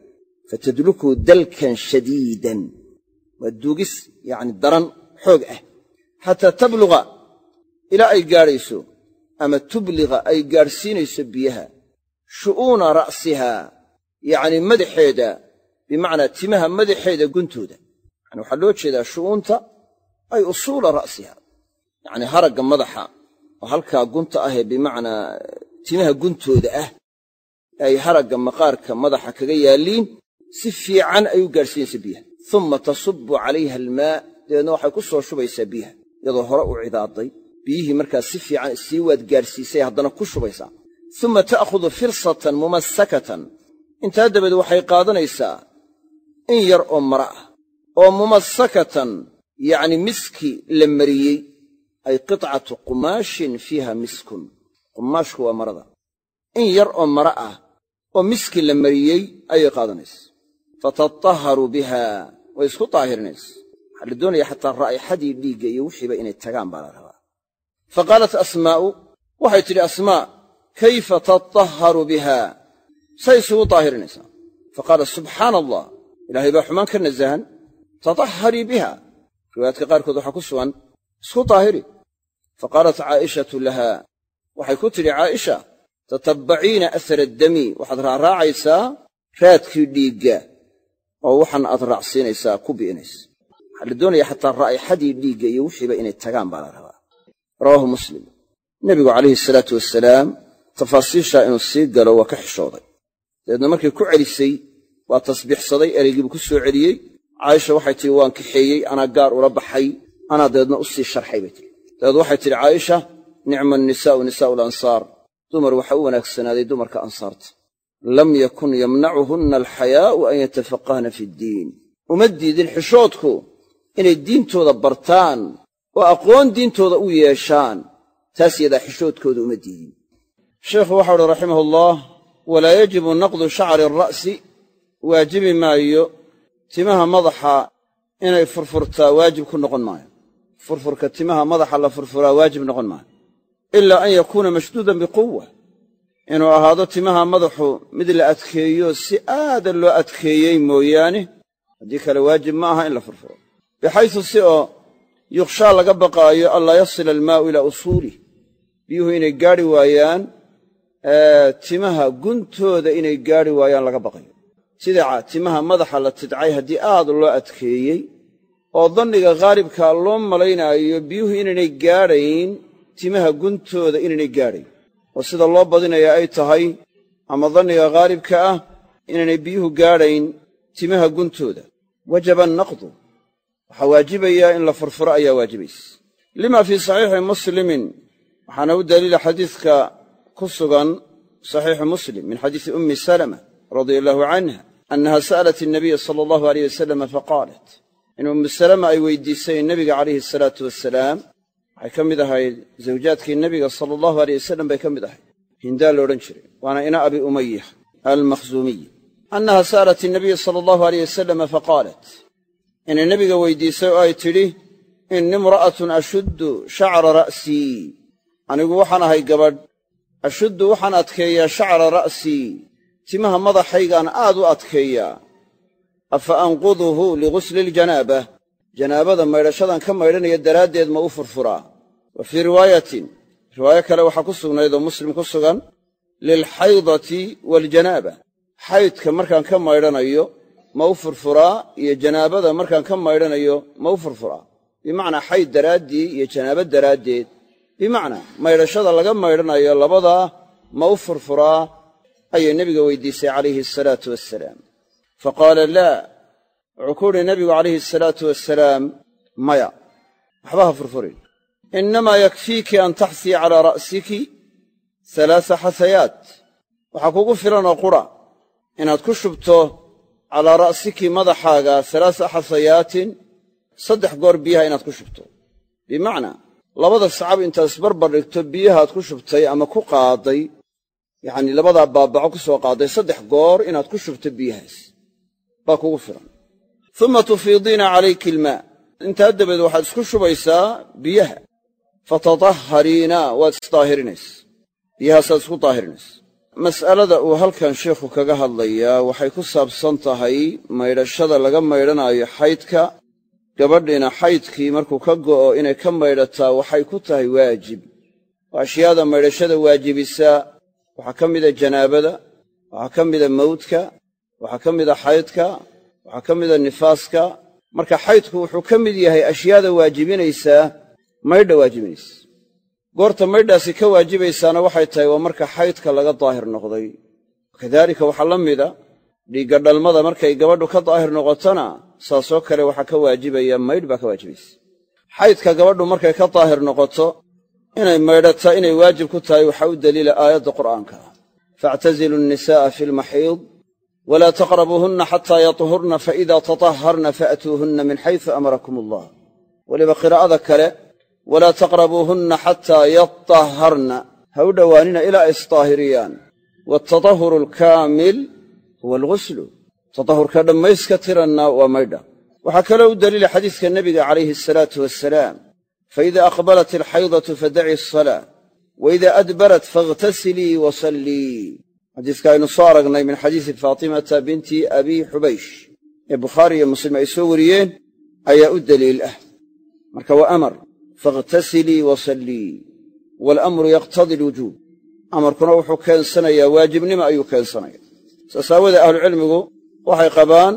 Fatadlukuhu dalkan shadiidan. Waa duugis yacni daran xoog ah. Xataa tabluga ilaa ay gaadhayso ama tubliqa ay gaadhsiinayso biyaha. Shu'uuna ra'sihaa yacni madaxeeda bimacnaa timaha madaxeeda guntooda. Yani waxaa loo jeedaa shu'uunta ay usuula ra'siha. Yacni haragga madaxa oo halkaa gunta ahee bimacnaa timaha guntooda ah ay haragga maqaarka madaxa kaga yaalliin si fiican ay u gaadhsiinaysa biyaha. Umma tasubbu calayha almaa dabeedna waxay ku soo shubaysaa biyaha iyadoo hore u cidaaday biyihii markaa si fiican sii waad gaadhsiisay haddana ku shubaysaa. Uma ta'khudu firsatan mumasakatan intaa dabeed waxay qaadanaysaa in yar oo mara ah oo mumasakatan yacni miski la mariyey ay qitcatu qumaashin fiiha miskun. Qumaashku waa marada. In yar oo mara ah oo miski la mariyey ayay qaadanaysa. Fatatahharu biha way isku daahirinaysa waxaa la doonaya xataa raa'ixadii dhiigga iyo wixiiba inay tagaan baa la rabaa. Fa qaalat asmaa'u waxay tidhi asmaa kayfa tatahharu biha? Say isugu daahirinaysaa fa qaala subxaana allah ilaahay baa xumaan ka nasahan tatahharii biha. Riwaayaadka qaarkood waxaa ku sugan isku daahiri fa qaalat caa'ishatu laha waxay ku tidhi caaisha tatabbaciina asara addami waxaad raaraacaysaa raadkii dhiigga oo waxan aad raacsiinaysaa ku bi'inaysa waxaa la doonaya xataa raa'ixadii dhiigga iyo wixiiba inay tagaan baa la rabaa. Rawaahu muslim. Nebigu calayhi salaatu wasalaam tafaasiishaa inuu sii galo waa ka xishooday. Dabeedna markay ku celisay waa tasbiixsaday ereygiibuu ku soo celiyey. Caaisha waxay tihi waan kaxeeyey anaa gaar ula baxay anaa dabeedna u sii sharxay bay tihi dabeed waxay tidhi caaisha nicma annisaa'u nisaa'u alansaar dumar waxa u wanaagsanaaday dumarka ansaarta. Lam yakun yamnacuhunna alxayaa'u an yatafaqahna fi ddiin. Uma diidin xishoodku inay diintooda bartaan oo aqoon diintooda u yeeshaan taas yadaa xishoodkooda uma diidin sheikhu waxau uhi raximah allah walaa yajibu naqdu shacri ara'si waajibi maayo timaha madaxa inay furfurtaa waajib ku noqon maayo. Furfurka timaha madaxa la furfuraa waajib noqon maayo. Ilaa an yakuuna mashduudan biquwa inuu ahaado timaha madaxu mid la adkeeyo si aada loo adkeeyey mooyaane haddii kale waajib ma aha in la furfuro. Bixaysu si oo yukhshaa laga baqaayo anlaa yasila almaa'u ilaa usuulih biyuhu inay gaadhi waayaan timaha guntooda inay gaadhi waayaan laga baqayo sidaca timaha madaxa la tidcay haddii aad loo adkeeyey oo danniga khaalibkaa loo malaynaayo biyuhu inaynay gaadhayn timaha guntooda inaynay gaadhayn. Oo sida loo badinayaa ay tahay ama danniga khaalibka ah inaynay biyuhu gaadhayn timaha guntooda. Wajaba annaqdu. Waxaa waajibayaa in la furfuro ayaa waajibaysa. Lima fii saxiixi muslimin. Waxaana u daliila xadiidka ku sugan saxiixu muslim min xadiisi ummi salama radia allaahu canha annaha sa'alat innabiya sala allahu aleyh wasalama faqaalat in ummu salama ay weydiisay nebiga calayhi asalaatu wasalaam waxay ka mid ahayd zawjaadkii nebiga sala allahu aleyh wasalam bay ka mid ahayd hindaa la odhan jiray waana ina abi umaya almakhzuumiy annaha sa'alat innabiya sala allahu aleyh wasalama faqaalat inay nebiga weydiisay oo ay tidhi inni imra'atun ashuddu shacra ra'sii anigu waxaan ahay gabadh ashuddu waxaan adkeeyaa shacra ra'sii timaha madaxaygaan aad u adkeeyaa afa anquduhu ligusli iljanaaba janaabada maydhashadan ka maydhanaya daraaddeed ma u furfuraa wa fii riwaayatin riwaayo kale waxaa ku sugnayd oo muslim ku sugan lilxaydati waljanaaba. Xaydka markaan ka maydhanayo ma u furfuraa iyo janaabada markaan ka maydhanayo ma u furfuraa bimacnaa xayd daraaddii iyo janaabo daraaddeed. Bimacnaa maydhashada laga maydhanayo labadaa ma u furfuraa ayay nebiga weydiisay calayhi asalaatu wassalaam. Fa qaala laa wuxuu ku uhi nebigu calayhi asalaatu wassalaam maya waxba ha furfurin. Innamaa yakfiiki an taxsii calaa ra'siki halaasa xasayaat waxaa kugu filanoo qura inaad ku shubto calaa ra'siki madaxaaga halaasa xasayaatin saddex goor biyaha inaad ku shubto. Bimacnaa labada sacab intaad isbarbar dhigto biyahaad ku shubtay ama ku qaaday yacnii labadaa baabaco ku soo qaaday saddex goor inaad ku shubto biyahaas. Baa kugu filan. Uma tufiidiina calayki ilmaa. Intaa dabeed waxaad isku shubaysaa biyaha. Fatatahhariina waad isdaahirinaysa biyahaasaad isku daahirinaysa mas'alada uu halkan sheikhu kaga hadlayaa waxay ku saabsan tahay maydhashada laga maydhanaayo xaydka. Gabadhiina xaydkii markuu ka go'o inay ka maydhataa waxay ku tahay waajib. Oo ashyaada maydhashada waajibisa waxaa ka mida janaabada waxaa ka mida mawdka waxaa ka mida xaydka waxaa ka mida nifaaska. Marka xaydku wuxuu ka mid yahay ashyaada waajibinaysaa maydha waajibinaysa. Goorta maydhaasi ka waajibaysaana waxay tahay waa marka xaydka laga daahir noqday. Kadaalika waxaa la mida dhiigga dhalmada markay gabadhu ka daahir noqotona saasoo kale waxaa ka waajibaya maydh baa ka waajibaysa. Xaydka gabadhu markay ka daahir noqoto inay maydhataa inay waajib ku tahay waxaa u daliila aayadda qur'aanka. Ah faactazilu nnisaa'a fi lmaxiid walaa taqrabuuhunna xataa yatuhurna faidaa tatahharna faatuuhunna min xaysu amarakum allah weliba qiraa'ada kale walaa taqrabuuhunna xataa yatahharna ha u dhowaanina ilaa ay isdaahiriyaan waatatahuru alkaamil huwa alguslu tatahurka dhammayska tiranna waa maydha. Waxaa kaloo u daliila xadiiska nebiga calayhi asalaatu wassalaam faida aqbalat alxaydatu fadaci asalaa waida adbarat fakhtasilii wasallii xadiiska aynu soo aragnay min xadiisi faatimata binti abi xubaysh ee bukhaari iyo muslim ay soo wariyeen ayaa u daliil ah marka waa amar fakhtasilii wasallii waalamru yaqtadi alwujuub amarkuna wuxuu keensanayaa waajibnimo ayuu keensanaya saas aawoodee ahlucilmigu waxay qabaan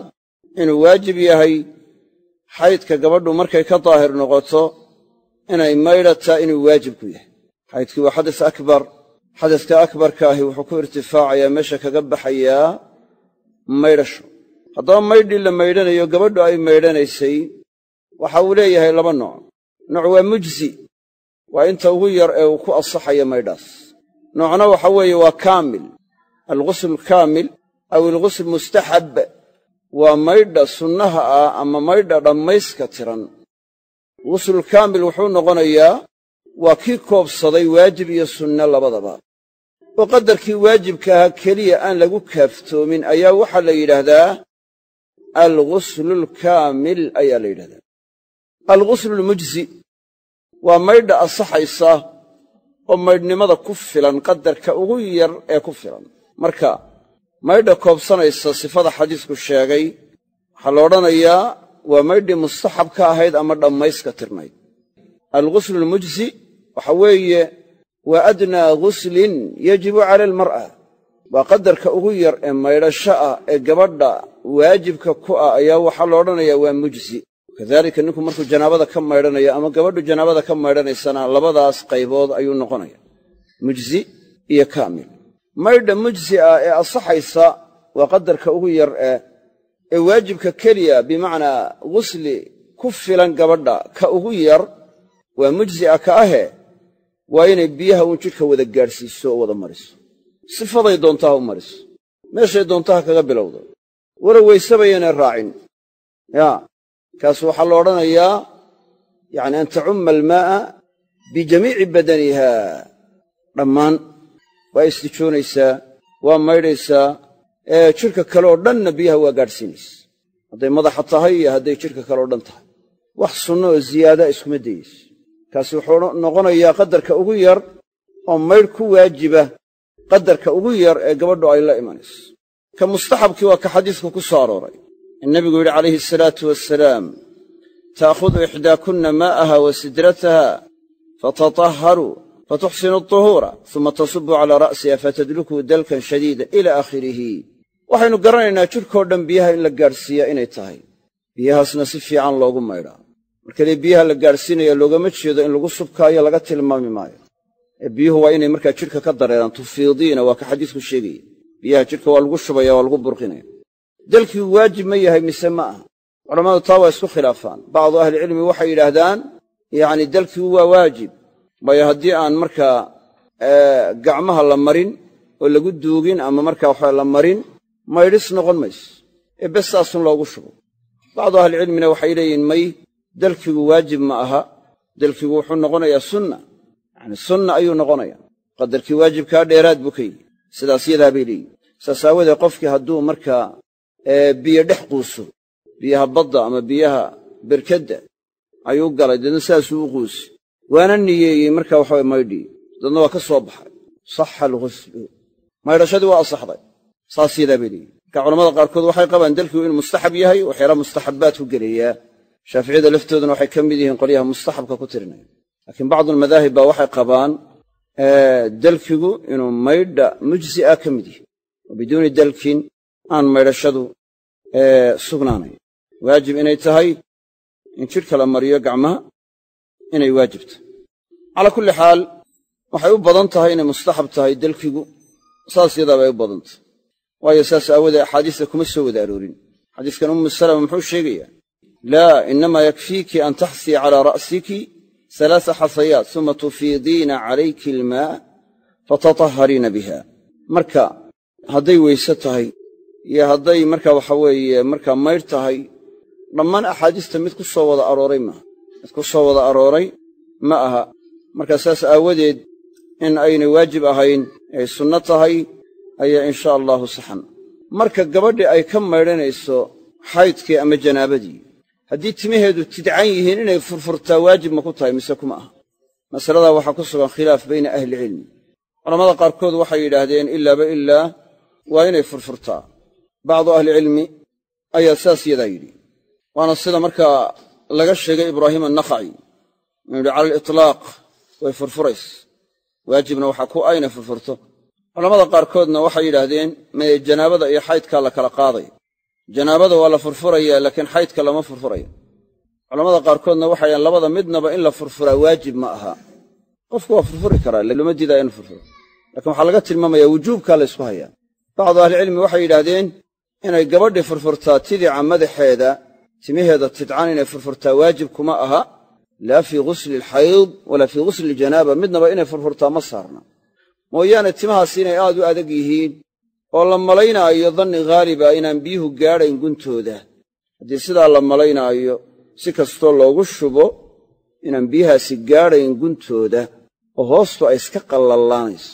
inuu waajib yahay xaydka gabadhu markay ka daahir noqoto inay maydhataa inuu waajib ku yahay. Xaydkii waa xadas akbar. Xadaska akbarka ahi wuxuu ku irtifaacayaa meesha kaga baxayaa maydhasho haddaba maydhii la maydhanayo gabadhu ay maydhanaysay waxa uu leeyahay laba nooc. Nooc waa mujsi waa inta ugu yar ee uu ku ansaxayo maydhaas. Noocna waxa weeye waa kaamil. Algusl kaamil aw ilghusl mustaxab waa maydha sunnaha ah ama maydha dhammayska tiran guslulkaamil wuxuu noqonayaa waa kii koobsaday waajib iyo sunne labadaba. Oo qadarkii waajibka ahaa keliya aan lagu kaaftoomin ayaa waxaa la yidhaahdaa alguslulkaamil ayaa la yidhahdaa. Alguslulmujsi waa maydha ansaxaysa oo maydhnimada ku filan qadarka ugu yar ee ku filan. Marka maydha koobsanaysa sifada xadiisku sheegay waxaa la odhanayaa waa maydhii mustaxab ka ahayd ama dhammayska tirnayd. Alguslulmujsi waxa weeye waa adnaa guslin yajibu cala almar'a. Waa qadarka ugu yar ee maydhasho ah ee gabadha waajibka ku ah ayaa waxaa la odhanayaa waa mujsi kadaalika ninku markuu janaabada ka maydhanayo ama gabadhu janaabada ka maydhanaysana labadaas qaybood ayuu noqonaya. Mujsi iyo kaamil. Maydha mujsi ah ee ansaxaysa waa qadarka ugu yar ee ee waajibka keliya bimacnaa gusli ku filan gabadha ka ugu yar waa mujsi'a ka ahe waa inay biyaha uun jidhka wada gaadhsiiso oo wada mariso. Sifaday doontaha u mariso. Meeshay doontaha kaga bilowdo. Wala weysabayanay raacin. Yaa kaas waxaa la odhanayaa yacni an tacumma almaa'a bijamiici badaniha dhammaan. Waa istijoonaysaa waa maydhaysaa jidhka kale oo dhanna biyaha waa gaadhsiinaysa hadday madaxa tahay iyo hadday jidhka kale oo dhan tahay. Wax sunno oo ziyaada iskuma dayeyso kaasi wuxuu noqonayaa qadarka ugu yar oo maydh ku waajiba qadarka ugu yar ee gabadhu ay la imanayso ka mustaxabkii waa ka xadiisku ku soo arooray. In nebigu yidhi calayhi asalaatu wasalaam taakhudu ixdaakunna maa'aha wa sidrataha fatatahharu fatuxsinu aطuhuura uma tasubu calaa ra'siha fatadlukuu dalkan shadiida ila aakhirihi waxaynu garanaynaa jidhkao dhan biyaha in la gaadhsiiyaa inay tahay. Biyahaasna si fiican loogu maydhaa. Markadee biyaha la gaadhsiinaya loogama jeedo in lagu subkaayo laga tilmaami maayo. Ee biyuhu waa inay markaa jidhka ka dareeraan tufiidiina waa ka xadiisku sheegaya biyaha jidhka waa lagu shubaya waa lagu burqinaya. Dalkigu waajib ma yahay mise ma aha? Culammadu taa waa isku khilaafaan. Bacdu ahlicilmi waxay yidhaahdaan yacni dalkigu waa waajib. Waayo haddii aan markaa gacmaha la marin oo lagu duugin ama markaa waxa la marin maydhis noqon mayso ee bes saasun loogu shubo. Bacdu ahlicilmina waxay leeyihiin may dalkigu waajib ma aha. Dalkigu wuxuu noqonayaa sunna. Yacni sunna ayuu noqonaya qadarkii waajibkaa dheeraad buu ka yihi sidaas yadaa bay leeyihiin saas aawoodee qofkii hadduu markaa biyo dhex quuso biyaha badda ama biyaha berkadda ayuu galay. Deedna sidaasuu u quusi waana niyeeyey markaa waxaway maydhii dadna waa ka soo baxay. Saxa alghuslu maydhashadii waa asaxday saas yadaa bay leeyihiin marka culamada qaarkood waxay qabaan dalkigu inuu mustaxab yahay waxyaalaha mustaxabbaad ku gelayaa shaaficiyada laftooduna waxay ka mid yihiin qolyaha mustaxabka ku tirinaya. Laakiin bacdulmadaahib baa waxay qabaan dalkigu inuu maydha mujzi'a ka mid yahay. Oo biduuni dalkin aan maydhashadu sugnaanayn. Waajib inay tahay in jidhka la mariyo gacmaha inay waajib tahay. Calaa kulli xaal waxay u badan tahay inay mustaxab tahay dalkigu. Saas yadaa bay u badan tahay waayo saas aawoodee axaadiista kuma soo wada aroorin. xadiiskan ummu salama muxuu sheegayaa laa inamaa yakfiiki an taxsii calaa ra'siki alaasa xasayaat suma tufiidiina calayki almaa fatatahhariina biha marka hadday weyse tahay iyo hadday marka waxa weeye markaa maydh tahay dhammaan axaadiista mid ku soo wada arooray maaha mid ku soo wada arooray ma aha. Marka saas aawadeed in aynay waajib ahayn ay sunno tahay ayaa insha allaahu saxan. Marka gabadhii ay ka maydhanayso xaydkii ama janaabadii haddii timaheedu tidcan yihiin inay furfurtaa waajib ma ku tahay mise kuma aha. Masaladaa waxaa ku sugan khilaaf bayna ahlicilmi culammada qaarkood waxay yidhaahdeen ilaaba ilaa waa inay furfurtaa. Bacdu ahlicilmi ayaa saas yadaa yidhi. Waana sida markaa laga sheegay ibraahiim annakhaci inuu yidhi cala alitlaaq way furfurays. Waajibna waxaa ku ah inay furfurto culammada qaarkoodna waxay yidhaahdeen mee janaabada iyo xaydkaa la kala qaaday. Janaabada waa la furfurayaa laakiin xaydka lama furfurayo. Culamada qaarkoodna waxay yidhahdeen labada midnaba in la furfuraa waajib ma aha. Qofku waa furfuri karaa lama diidaya inu furfuro. Lakiin waxaa laga tilmaamayaa wujuubkaa la ysku hayaa. Bacdu ahlicilmi waxay yidhaahdeen inay gabadhii furfurtaa tidica madaxeeda timaheeda tidcan inay furfurtaa waajib kuma aha. Laa fii ghusli alxayd walaa fii ghusli aljanaaba midnaba inay furfurtaa ma saarna mooyaane timahaas inay aad u adag yihiin oo la malaynaayo danni haaliba inaan biyuhu gaadhayn guntooda. Haddii sidaa la malaynaayo si kastoo loogu shubo inaan biyahaasi gaadhayn guntooda oo hoostu ay iska qallallaanayso.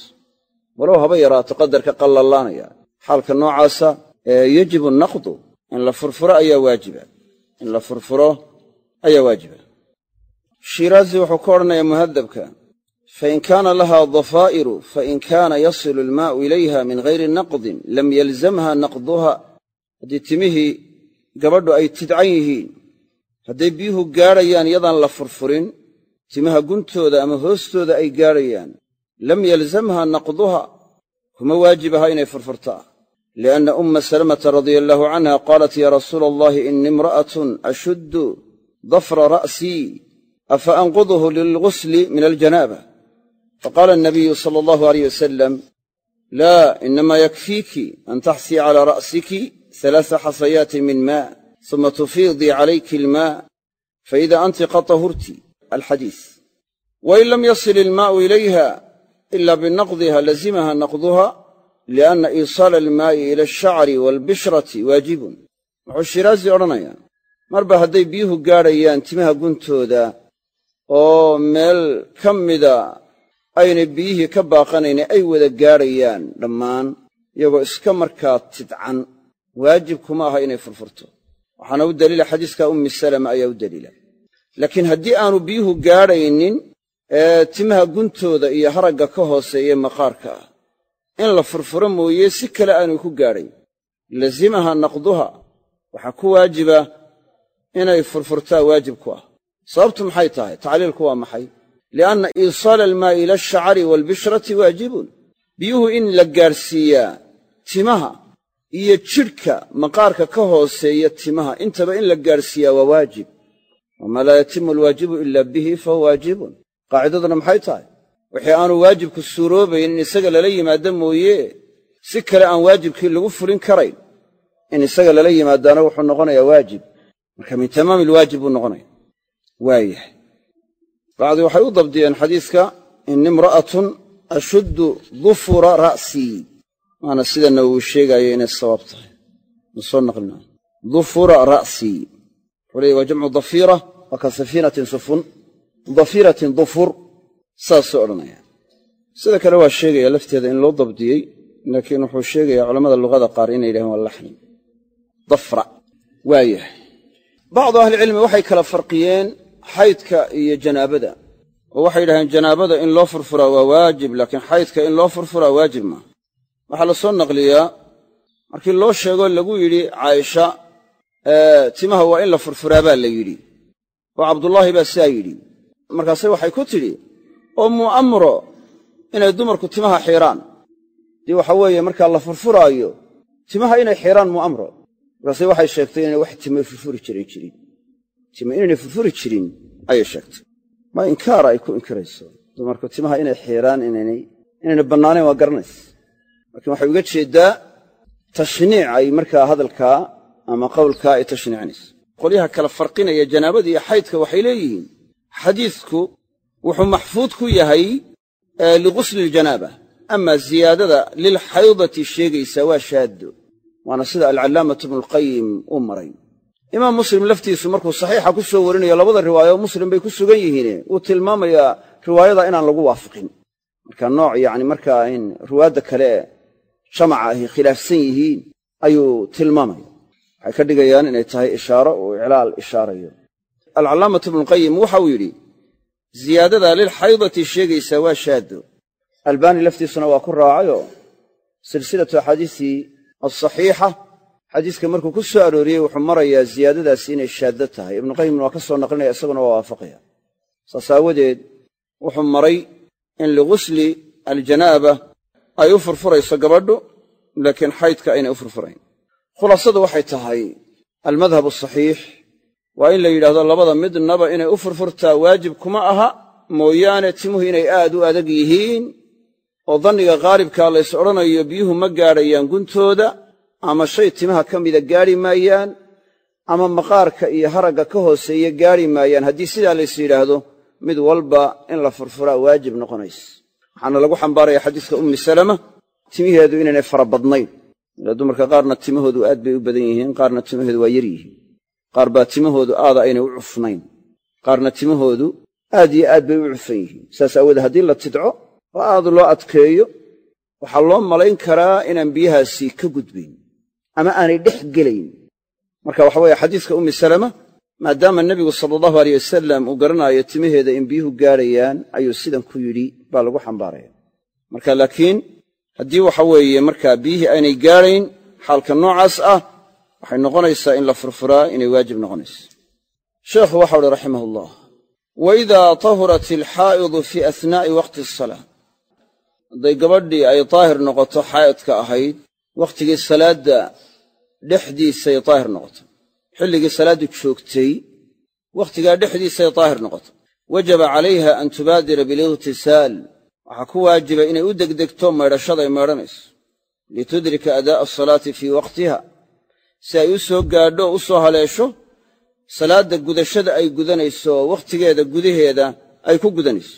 Walow haba yaraato qadarka qallallaanaya. Xaalka noocaasa yajibu naqdu in la furfuro ayaa waajiba. In la furfuro ayaa waajiba. Shiiraazi wuxuu ka odhanayaa muhadabka fain kaana lahaa dafaa'iru fain kaana yasilu almaa'u ilayha min hayri naqdin lam yalzamha naqduha haddii timihii gabadhu ay tidcan yihiin hadday biyuhu gaadhayaan yadaan la furfurin timaha guntooda ama hoostooda ay gaadhayaan lam yalzamha naqduha kuma waajib aha inay furfurtaa. lianna umma salamata radia allaahu canha qaalat ya rasuula allahi ini imra'atun ashuddu dafra ra'sii afa anquduhu lilghusli min aljanaaba faqaala anabiyu sala allahu alayh wasalam laa inama yakfiiki an taxsii cala ra'siki halaasa xasayaatin min maa suma tufiidii calayki almaa faida anti qad tahurti alxadiis wain lam yasil ilmaa'u ilayha ila binaqdiha lazimaha naqduha lianna iisaala almaa'i ila alshacri waalbishrati waajibun wuxuu shiraazi odhanayaa marba hadday biyuhu gaadhayaan timaha guntooda oo meel ka mida aynay biyihii ka baaqanayne ay wada gaadhayaan dhammaan iyagoo iska markaa tidcan. Waajib kuma aha inay furfurto. Waxaana u daliila xadiiska ummi salama ayaa u daliila. Laakiin haddii aanu biyuhu gaadhaynin ee timaha guntooda iyo haragga ka hooseeye maqaarka ah in la furfuro mooye si kale aanu ku gaadhayn. Lazimaha naqduha waxaa ku waajiba inay furfurtaa waajib ku ah. Sababtu maxay tahay? Tacliilku waa maxay lianna iisaala almaa'i ila alshacari waalbishrati waajibun biyuhu in la gaadhsiiyaa timaha iyo jidhka maqaarka ka hooseeya timaha intaba in la gaadhsiiyaa waa waajib wamaa laa yatimu alwaajibu ila bihi fahuwa waajibun qaacidaduna maxay tahay wixii aanu waajibku suuroobayn in isaga lala yimaado mooye si kale aan waajibkii lagu fulin karayn in isaga lala yimaadaana wuxuu noqonayaa waajib marka min tamaami buu noqonaya waayahay bacdi waxay u dabdiyeen xadiiska in imra'atun ashuddu dufura ra'sii waana sida nawowi sheegaayo inay sawaab tahay. Ma soo dufura ra'sii wuxuu leeyay jamcu dafiira waa safiinatin sufun. Dafiratin dufur saasuu odhanaya sida kale waa sheegaya lafteeda in loo dabdiyey laakiin wuxuu sheegayaa culammada luqada qaar inay yidhahdeen waa laxni dafra waayahay. Bacdu ahlicilmi waxay kala farqiyeen xaydka iyo janaabada. Oo waxay yidhahdeen janaabada in loo furfuraa waa waajib laakiin xaydka in loo furfuraa waajib maaha waxaa la soo naqliyaa markii loo sheego lagu yidhi caaisha timaha waa in la furfuraa baa la yidhi. Oo cabdullaahi baa sidaa yidhi. Markaase waxay ku tidhi oo mu'amro inay dumarku timaha xiiraan. Dii waxa weeye markaa la furfuraayo timaha inay xiiraan mu'amro. Markaase waxay sheegtay inayna wax timay furfuri jiran jirin tima inaynay furfuri jirin ayay sheegtay. Ma inkaara ay ku inkirayso. Dumarku timaha inay xiiraan inaynay bannaanayn waa garanays. Laakiin waxay uga jeeddaa tashniic ay markaa hadalkaa ama qowlkaa ay tashniicinayso qolyaha kala farqinaya janaabada iyo xaydka waxay leeyihiin xadiidku wuxuu maxfuud ku yahay lighusli iljanaaba amaa ziyaadada lilxaydati sheegaysaa waa shaaddo. Waana sida alcallaamatu ibnulqayim uu maray imaam muslim laftiisu markuu saxiixa ku soo warinayo labada riwaayo muslim bay ku sugan yihiine wuu tilmaamayaa riwaayada inaan lagu waafiqin marka nooc yacni markaa in riwaadda kale jamaca ahi khilaafsan yihiin ayuu tilmaamaya. Waxay ka dhigayaan inay tahay ishaaro uu iclaal ishaarayo. Alcallaamatu ibnulqayim waxa uu yidhi ziyaadada lilxaydati sheegaysaa waa shaaddo. Albaani laftiisuna waa ku raacayoo silsilatu axaadiisii alsaxiixa xadiiska markuu ku soo arooriyey wuxuu marayaa ziyaadadaasi inay shaaddo tahay. Ibnuqayimna waa ka soo naqlinaya isaguna waa waafaqaya. Saas aawadeed wuxuu maray in lighusli aljanaaba ay u furfurayso gabadhu laakiin xaydka aynay u furfurayn. Khulaasadu waxay tahay almadhab asaxiix waa in la yidhahdo labada midnaba inay u furfurtaa waajib kuma aha. Mooyaane timuhu inay aad u adag yihiin oo danniga qaalibkaa lays odhanayo biyuhu ma gaadhayaan guntooda ama shay timaha ka mida gaadhi maayaan ama maqaarka iyo haragga ka hooseeya gaadhi maayaan haddii sidaa lays yidhaahdo mid walba in la furfuraa waajib noqonays. Waxaana lagu xambaaraya xadiiska ummi salama timiheedu inaynay fara badnayn. Ila dumarka qaarna timahoodu aad bay u badan yihiin qaarna timaheedu waa yar yihiin. Qaar baa timahoodu aada aynay u cufnayn. Qaarna timahoodu aad iyo aad bay u cufan yihiin. Saas aawoodee haddii la tidco oo aad loo adkeeyo waxaa loo malayn karaa inaan biyahaasi ka gudbayn ama aanay dhex gelayn. Marka waxa weeye xadiiska ummi salama maadaama nebigu sala allahu aleyh wasalam uu garanaayo timaheeda in biyuhu gaadhayaan ayuu sidan ku yidhi baa lagu xambaaraya. Marka laakiin haddii waxa weeye markaa biyihii aynay gaadhayn xaalka noocaas ah waxay noqonaysaa in la furfuraa inay waajib noqonayso. Sheekhu waxau uhi raximah ullah wa idaa tahurat alxaa'idu fii ahnaa'i waqti asalaa hadday gabadhii ay daahir noqoto xaa'idka ahayd wakhtigii salaadda dhexdiisay daahir noqoto xilligii salaaddu joogtay wakhtigaa dhexdiisay daahir noqoto wajaba calayha an tubaadira bilightisaal. Waxaa ku waajiba inay u degdegto maydhashaday maydhanayso. Litudrika adaa'a asalaati fii waqtiha. Si ay u soo gaadho u soo haleesho salaadda gudashada ay gudanayso wakhtigeeda gudaheeda ay ku gudanayso.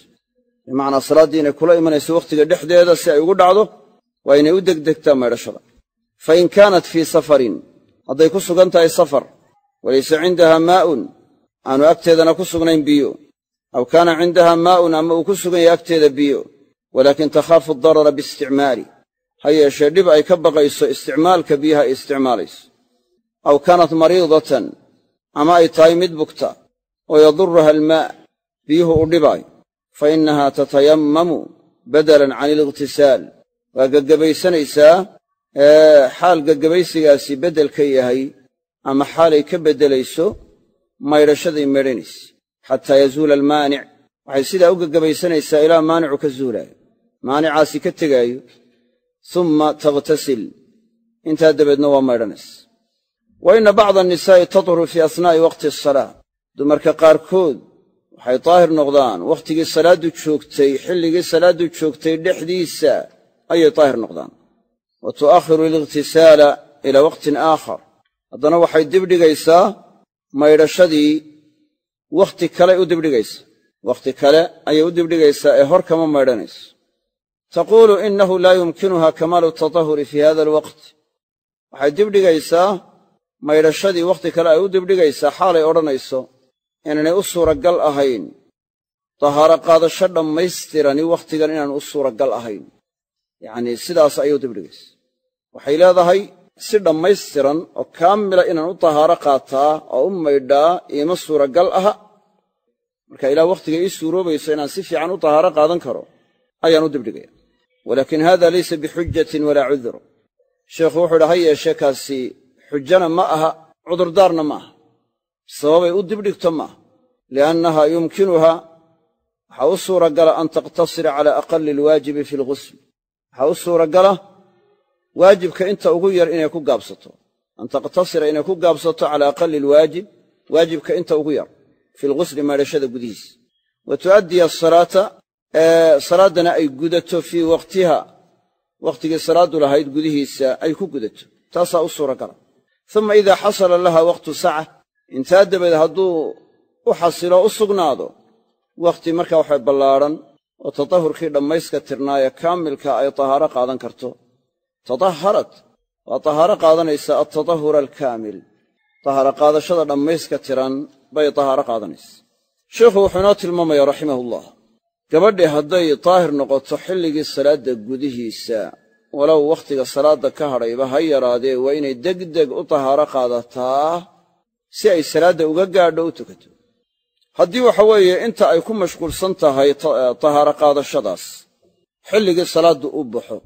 Bimacnaa salaaddii inay kula imanayso wakhtiga dhexdeeda si ay ugu dhacdo waa inay u degdegtaa maydhashada fa in kaanat fii safarin hadday ku sugan tahay safar walaysa cindaha maa'un aanu agteedana ku sugnayn biyo. aw kaana cindaha maa'un ama uu ku sugan yahay agteeda biyo. walaakin takhaafu adarara biisticmaali ha yeeshee dhib ay ka baqayso isticmaalka biyaha ay isticmaalayso aw kaanat mariidatan ama ay tahay mid bugta oo yadurruha almaa biyuhu u dhibaayo fa innahaa tatayammamu badalan can ilightisaal waa geggebaysanaysaa xaal geggebaysigaasi beddel ka yahay ama xaalay ka beddelayso maydhashaday maydhanaysa xataa yazuula almaanic. Waxay sidaa u gegabaysanaysaa ilaa maanicu ka zuulaayo. Maanicaasi ka tegaayo umma takhtasil intaa dabeedna waa maydhanaysa wa inna bacda annisaa'i tadhuru fii asnaa'i waqti asalaa dumarka qaarkood waxay daahir noqdaan wakhtigii salaaddu joogtay xilligii salaaddu joogtay dhexdiisa ayay daahir noqdaan wa tu'akhiru alightisaala ilaa waqtin aakhar. Haddana waxay dibdhigaysaa maydhashadii wakhti kale u dibdhigaysa wakhti kale ayay u dibdhigaysaa ee hor kama maydhanayso. Taquulu innahu laa yumkinuha kamaalu tatahuri fii hada alwaqt. Waxay dibdhigaysaa maydhashadii wakhti kale ay u dibdhigaysaa xaalay odhanayso inaanay u suuragal ahayn. Tahaaro qaadasho dhammaystirani wakhtigan inaan u suuragal ahayn yacnii sidaas ayay u dibdhigaysa waxay leedahay si dhammaystiran oo kaamila inaan u tahaaro qaataa oo u maydhaa iima suuragal aha. Marka ilaa wakhtiga ii suuroobayso inaan si fiican u tahaaro qaadan karo ayaan u dibdhigaya walaakin hada laysa bixujatin walaa cudur sheikhu wuxuu idhi ha yeeshee kaasi xujana ma aha cudurdaarna ma aha. Sababay u dibdhigto maaha liannaha yumkinuha waxaa u suuragala an taqtasira cala aqali alwaajibi fi lghusl waxaa u suuragala waajibka inta ugu yar inay ku gaabsato. An taqtasira inay ku gaabsato cala aqali alwaajib waajibka inta ugu yar fi lghusli maydhashada gudihiisa wa tu'addiya asalaata salaaddana ay gudato fii waqtiha. Wakhtigii salaaddu lahayd gudihiisa ay ku gudato. Taasaa u suuragala. Uma idaa xasala laha waqtu saca intaa dabeed hadduu u xasilo u sugnaado wakhti markaa waxay ballaadhan oo tatahurkii dhammayska tirnaayee kaamilka ay tahaaro qaadan karto. Tataharat waa tahaaro qaadanaysa altatahura alkaamil. Tahaaro qaadashada dhammayska tiran bay tahaaro qaadanaysa. Sheikhu wuxuu inoo tilmaamaya raximahullah gabadhii hadday daahir noqoto xilligii salaadda gudihiisa walow wakhtiga salaadda ka hadhayba ha yaraadee waa inay degdeg u tahaaro qaadataa si ay salaadda uga gaadho u tukato haddii waxa weeye inta ay ku mashquulsan tahay tahaaro qaadashadaas xilligii salaaddu u baxo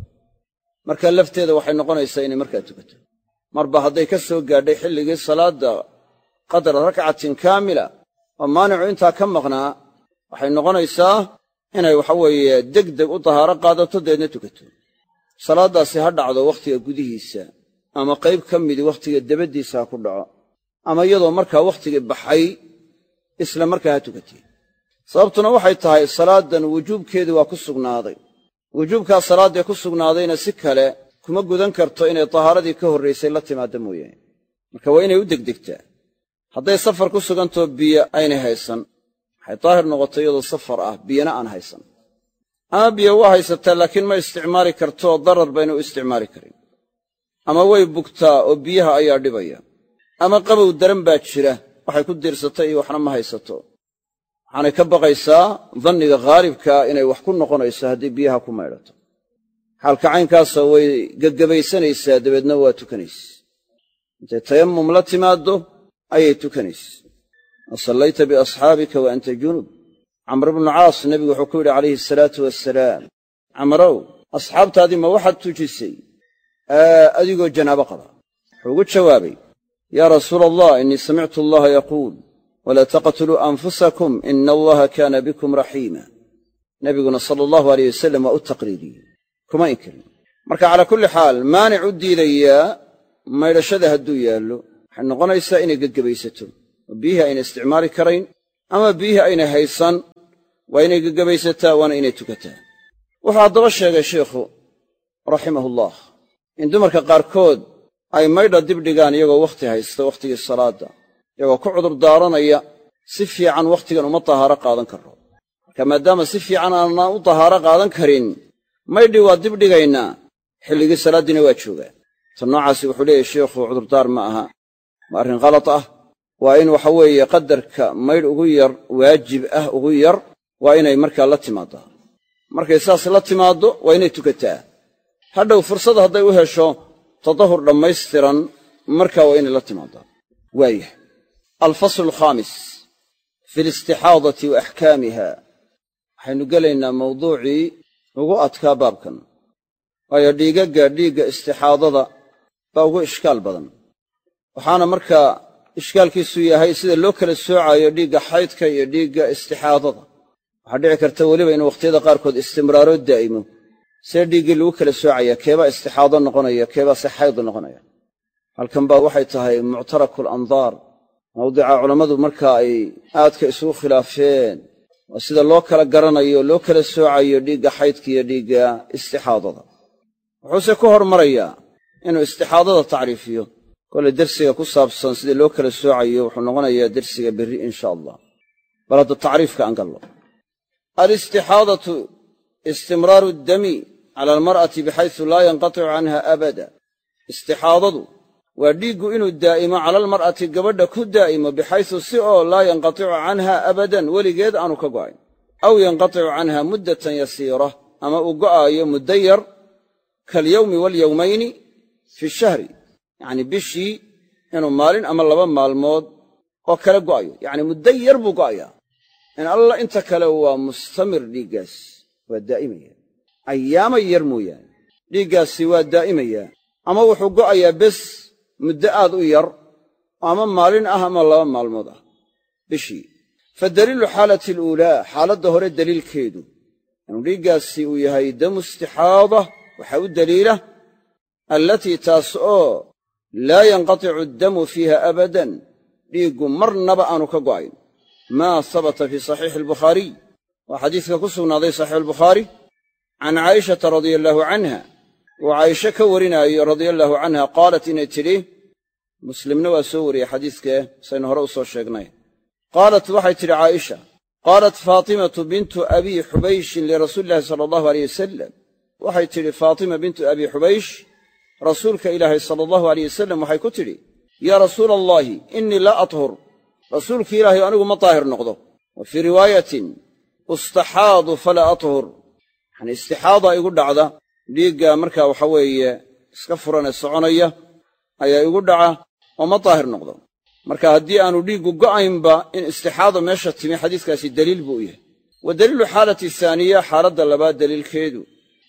markaa lafteeda waxay noqonaysaa inay markaa tukato. Marba hadday ka soo gaadhay xilligii salaadda qadra rakcatin kaamila oo maanicu intaa ka maqnaa waxay noqonaysaa inay waxa weeye degdeg u tahaaro qaadato deedna tukato. Salaaddaasi ha dhacdo wakhtiga gudihiisa ama qayb ka midi wakhtiga dabaddiisa ha ku dhaco ama iyadoo markaa wakhtigii baxay isla markaa ha tukatee sababtuna waxay tahay salaaddan wujuubkeedii waa ku sugnaaday. Wujuubkaa salaaddee ku sugnaadayna si kale kuma gudan karto inay tahaaradii ka horraysay la timaadda mooyaane. Marka waa inay u degdegtaa. Hadday safar ku sugantoo biyo aynay haysan. Waxay daahir noqotay iyadoo safar ah biyana aan haysan. Ama biyo waa haysataa laakiin ma isticmaali kartoo darar bayna u isticmaali karin. Ama way bugtaa oo biyaha ayaa dhibaya. Ama qabow daran baa jira waxay ku diirsatay iyo waxna ma haysato. Waxaanay ka baqaysaa danniga khaalibkaa inay wax ku noqonayso haddii biyaha ku maydhato. Xaalka caynkaasa way gegabaysanaysaa dabeedna waa tukanayse intay tayammum la timaaddo ayay tukanayse wa sallayta biasxaabika wa anta junub. Camr bnu caas nebigu wuxuu ku yidhi calayhi asalaatu wassalaam camrow asxaabtaadii ma waxaad tujisay? Adigoo janaabo qaba. Wuxuu ugu jawaabay yaa rasuula allah innii samictu allaha yaquul walaa taqtuluu anfusakum ina allaha kaana bikum raxiima nebiguna sala allahu aleyh wasalam waa u taqriiriyey. Kuma inkirin marka calaa kulli xaal maanic u diidayaa maydhashada hadduu yaallo waxay noqonaysaa inay gegebaysato oo biyihii ayna isticmaali karayn ama biyihii aynay haysan waa inay gegebaysataa waana inay tukataa. Wuxuu haddaba sheegay sheikhu raximahullah in dumarka qaarkood ay maydha dibdhigaan iyagoo wakhti haysta wakhtigii salaadda iyagoo ku cudur daaranaya si fiican wakhtigan uma tahaaro qaadan karo marka maadaama si fiican aanaan u tahaaro qaadan karin maydhii waa dibdhigaynaa xilligii salaaddiina waa joogaa. Ta noocaasi wuxuu leeyahy sheikhu cudurdaar ma aha. Waa arrin khalad ah. Waa in waxa weeye qadarka maydh ugu yar waajib ah ugu yar waa inay markaa la timaaddaa markay saas la timaaddo waa inay tukataa. Hadhow fursad hadday u hesho tadahur dhammaystiran markaa waa inay la timaaddaa waayah alfaslu alkhaamis fi alistixaadati wa axkaamiha waxaynu gelaynaa mawduucii ugu adkaa baabkan. Waayo dhiigagga dhiigga istixaadada baa ugu ishkaal badan. Waxaana markaa ishkaalkiisu yahay sida loo kala soocaayo dhiigga xaydka iyo dhiigga istixaadada. Waxaa dhici karta weliba inuu wakhtiyada qaarkood istimraaroo daa'imo see dhiiggii lagu kala soocaya keebaa istixaado noqonaya keebaa se xayd noqonaya. Halkan baa waxay tahay muctarakul andaar mawdica culammadu marka ay aadka isugu khilaafeen. Waa sida loo kala garanayo loo kala soocayo dhiigga xaydka iyo dhiigga istixaadada. Wuxuuse ku hormarayaa inuu istixaadada tacriifiyo. Kole dersiga ku saabsan sida loo kala soocayo wuxuu noqonayaa dersiga berri insha allah. Bal hadda tacriifka aan gallo. Alistixaadatu istimraaru dami cala almar'ati bixaysu laa yanqaticu canha abada. Istixaadadu waa dhiiggu inuu daa'imo cala almar'ati gabadha ku daa'imo bixaysu si oo laa yanqaticu canha abadan weligeed aanu ka go'ayn. Aw yanqaticu canha muddatan yasiira ama uu go'aayo muddo yar kalyowmi walyowmayni fi shahri yacnii bishii inuu maalin ama laba maalmood oo kale go'ayo. Yacni muddo yar buu go'ayaa. In alla inta kale waa mustamir dhiiggaas waa daa'imaya ayaama yar mooyaane. Dhiiggaasi waa daa'imayaa ama wuxuu go'ayaa bes muddo aad u yar ama maalin ah ama laba maalmood ah. Bishii. Fa daliilu xaalati aluulaa xaaladda hore daliilkeedu. Inuu dhiiggaasi uu yahay damu istixaada waxaa u daliila allatii taas oo laa yanqaticu addamu fiiha abadan. Dhiiggu marnaba aanu ka go'ayn. Maa habata fii saxiixi albukhaariy waa xadiiska ku sugnaaday saxiixu albukhaari can caa'ishata radia allaahu canha uu caaisha ka warinaayo radia allaahu canha qaalat inay tidhi muslimna waa soo wariyey xadiiskee saynu hore u soo sheegnay qaalat waxay tidhi caaisha qaalat faatimatu bintu abii xubayshin lirasuuli illahi sala allahu aleyh wasalam waxay tidhi faatima bintu abii xubaysh rasuulka ilaahay sala allahu aleyh wasalam waxay ku tidhi yaa rasuula allaahi innii laa athur rasuulki ilaahay anigu ma daahir noqdo wa fii riwaayatin ustaxaadu falaa athur yacanii istixaadaa igu dhacda dhiigga markaa waxa weeye iska furanee soconaya ayaa igu dhaca oo ma daahir noqdo. Marka haddii aanu dhiiggu go'aynba in istixaado meesha timi xadiiskaasi daliil buu yahay. Wa daliilu xaalati haaniya xaaladda labaad daliilkeedu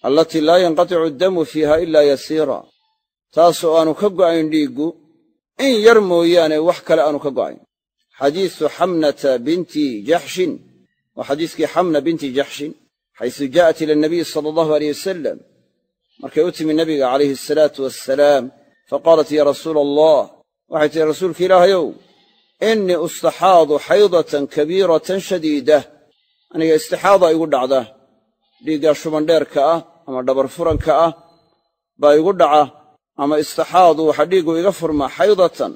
allatii laa yanqaticu addamu fiiha ilaa yasiira. Taas oo aanu ka go'ayn dhiiggu in yar mooyaane wax kale aanu ka go'ayn. Xadiisu xamnata binti jaxshin waa xadiiskii xamna binti jaxshin xaysu jaa'at ila nabiyi sala allahu aleyh wasalam markay u timi nabiga calayhi asalaatu wassalaam faqaalat yaa rasuula allah waxay tihi rasuulka ilaahayow innii ustaxaadu xaydatan kabiiratan shadiidah aniga istixaada igu dhacda dhiiggaa shubandheerka ah ama dhabar furanka ah baa igu dhaca ama istixaadu waxaa dhiiggu iga furmaa xaydatan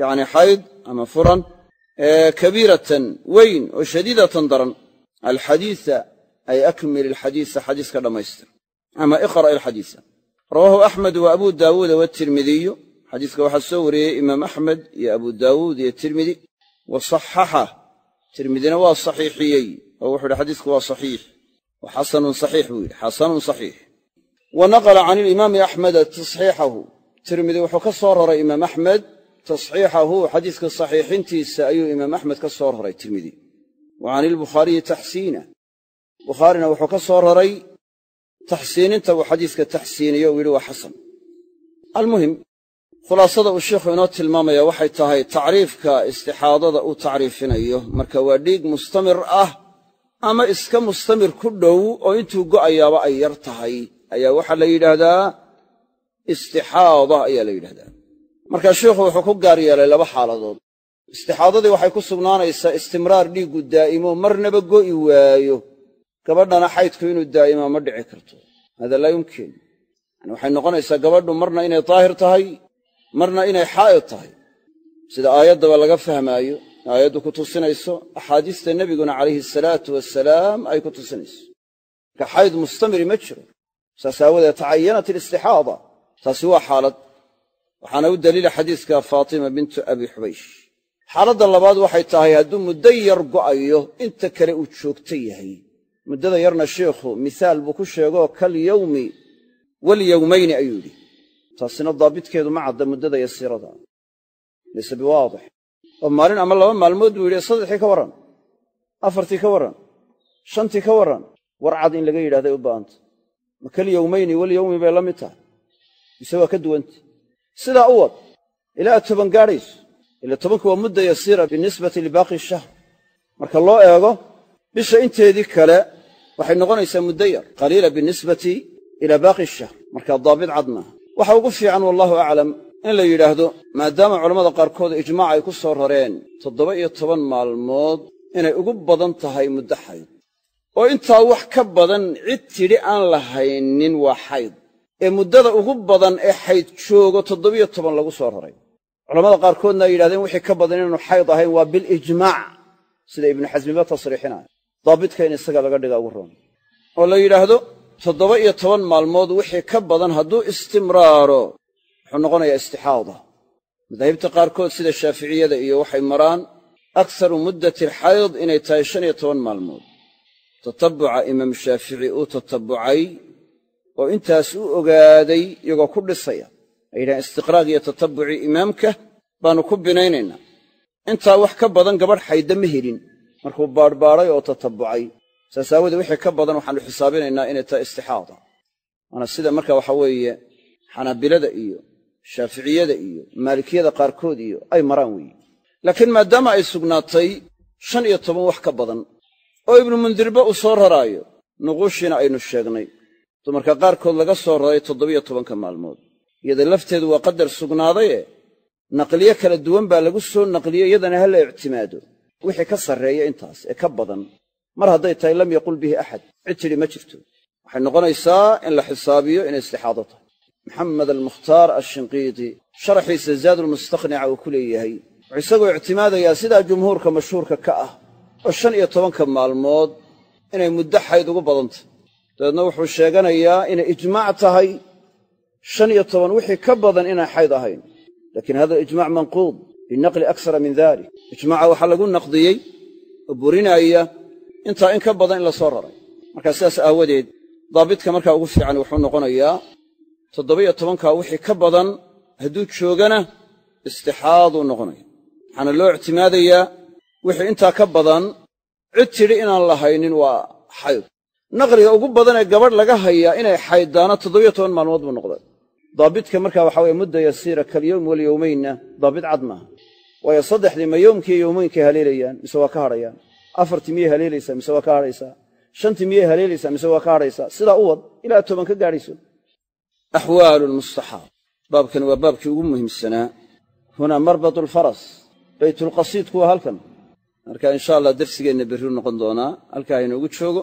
yacni xayd ama furan kabiiratan weyn oo shadiidatan daran alxadiisa ay akmil alxadiisa xadiiska dhammaystir ama iqra' alxadiisa rawaahu axmed wa abu daawuuda waatirmidiyu xadiiska waxaa soo wariyey imaam axmed iyo abu daawuud iyo tirmidi wa saxaxa tirmidina waa saxiixiyey oo wuxuu yidhi xadiisku waa saxiix wa xasanun saxiix buu yidhi xasanun saxiix wa naqala can ilimaami axmeda tasxiixahu tirmidi wuxuu ka soo raray imaam axmed tasxiixahu xadiiska saxiixintiisa ayuu imaam axmed ka soo raray tirmidi wa can ilbukhaariyi bukhaarina wuxuu ka soo raray taxsiininta uu xadiiska taxsiiniyo uu yidhi waa xasan. Almuhim khulaasada uu sheikhu inoo tilmaamaya waxay tahay tacriifka istixaadada uu tacriifinayo. Marka waa dhiig mustamir ah ama iska mustamir ku dhow oo intuu go'ayaaba ay yar tahay ayaa waxaa la yidhaahdaa istixaada ayaa la yidhahdaa marka sheikhu wuxuu ku gaar yeelay laba xaaladood. Istixaadadii waxay ku sugnaanaysaa istimraar dhiiggu daa'imo marnaba go'i waayo gabadhana xaydku inuu daa'imaa ma dhici karto. Hada laa yumkin. Yani waxay noqonaysaa gabadhu marna inay daahir tahay marna inay xaa'id tahay. Sida aayaddaba laga fahmaayo aayaddu ku tusinayso axaadiista nebiguna calayhi salaatu wasalaam ay ku tusinayso. Marka xayd mustamiri ma jiro. Saas aawadeed tacayanat alistixaada. Taasi waa xaalad. Waxaana u daliila xadiiska faatima bintu abi xubaysh. Xaaladda labaad waxay tahay hadduu muddo yar go'ayo inta kale uu joogto yahay muddada yarna sheikhu misaal buu ku sheegoo kalyowmi walyowmayni ayuu yidhi. Taasina daabitkeedu ma cadda muddada yasiirada. Layse biwaadix. Oo maalin ama laba maalmood buu yidhi saddexii ka warran afartii ka warran shantii ka warran. War cad in laga yidhahday u ba'anta ma kalyowmayni walyowmi bay la mid tahay. Mise waa ka duwanta. Sidaa u wad ilaa toban gaadhayso ila tobanku waa mudda yasiira binisbati libaaqi shahr. Marka loo eego bisha inteedii kale waxay noqonaysaa muddo yar qaliila binisbati ilaa baaqi shahr. Markaa daabit cad maaha waxa ugu fiican wallahu aclam in la yidhaahdo maadaama culammada qaarkood ijmaac ay ku soo rareen toddoba iyo toban maalmood inay ugu badan tahay muddo xayd oo intaa wax ka badan cid tidhi aan la haynin waa xayd ee muddada ugu badan ee xayd joogo toddobiyo toban lagu soo raray. Culamada qaarkoodna ay yidhahdeen wixii ka badan inaanu xayd ahayn waa bilijmaac sida ibnu xasmiba tasriixinaya daabitka in isaga laga dhiga ugu roon. oo la yidhaahdo toddoba iyo toban maalmood wixii ka badan hadduu istimraaro wuxuu noqonayaa istixaada. Madaahibta qaarkood sida shaaficiyada iyo waxay maraan akharu muddati alxayd inay tahay shan iyo toban maalmood. Tatabbuca imaam shaafici uu tatabbucay oo intaas u ogaaday iyagoo ku dhisaya ay yidhahaan istiqraag iyo tatabbucii imaamka baannu ku binaynaynaa intaa wax ka badan gabadh xaydda ma helin markuu baadhbaadhay oo tatabbucay saas aawoodee wixii ka badan waxaannu xisaabinaynaa inay tahay istixaada. Waana sida marka waxa weeye xanaabilada iyo shaaficiyada iyo maalikiyada qaarkood iyo ay maraan weeye. Laakiin maadaama ay sugnaatay shan iyo toban wax ka badan oo ibnu mundirba uu soo raraayo nuquushiina aynu sheegnay dumarka qaarkood laga soo raray toddobiyo tobanka maalmood. Iyada lafteedu waa qadar sugnaadaye naqliye kala duwan baa lagu soo naqliye iyadana ha la ictimaado wixii ka sarreeya intaas ee ka badan mar hadday tahay lam yaqul bihi axad cid tidhi ma jirto. Waxay noqonaysaa in la xisaabiyo inay istixaado tahay. Maxamed almukhtaar ashinqiiti sharaxiisa zaadulmustaqnica uu ku leeyahay wuxuu isagoo ictimaadayaa sidaa jumhuurka mashhuurka ka ah oo shan iyo tobanka maalmood inay muddo xayd ugu badantah dabeedna wuxuu sheeganayaa inay ijmaac tahay shan iyo toban wixii ka badan inaan xayd ahayn. Laakiin hada ijmac manquud binaqli aksara min dalik ijmaaca waxaa lagu naqdiyey oo burinaaya intaa in ka badan in la soo raray. Markaa sidaas aawadeed daabitka markaa ugu fiican wuxuu noqonayaa toddoba-iyo tobankaa wixii ka badan hadduu joogana istixaaduu noqonaya waxaana loo ictimaadayaa wixii intaa ka badan cid tidhi inaan la haynin waa xayd. Naqliga ugu badan ee gabadh laga hayaa inay xayddaano toddobiyo toban maalmood buu noqday daabitka marka waxa weye mudda yasiira kalyowm walyowmaynna daabit cad maaha. Waayo saddexdii ma yowmkii yowmaynkay haleelayaan mise waa ka hadhayaan? Afartii miyay haleelaysaa mise waa ka hadhaysaa? Shantii miyay haleelaysaa mise waa ka hadhaysaa? Sidaa u wad ilaa toban ka gaadhayso. Axwaalu lmustaxaab baabkan waa baabkii ugu muhiimsanaa. Hunaa marbatu alfaras baytulqasiidku waa halkan. Marka insha allah darsigeenna berriu noqon doonaa. Halkaa hainoogu joogo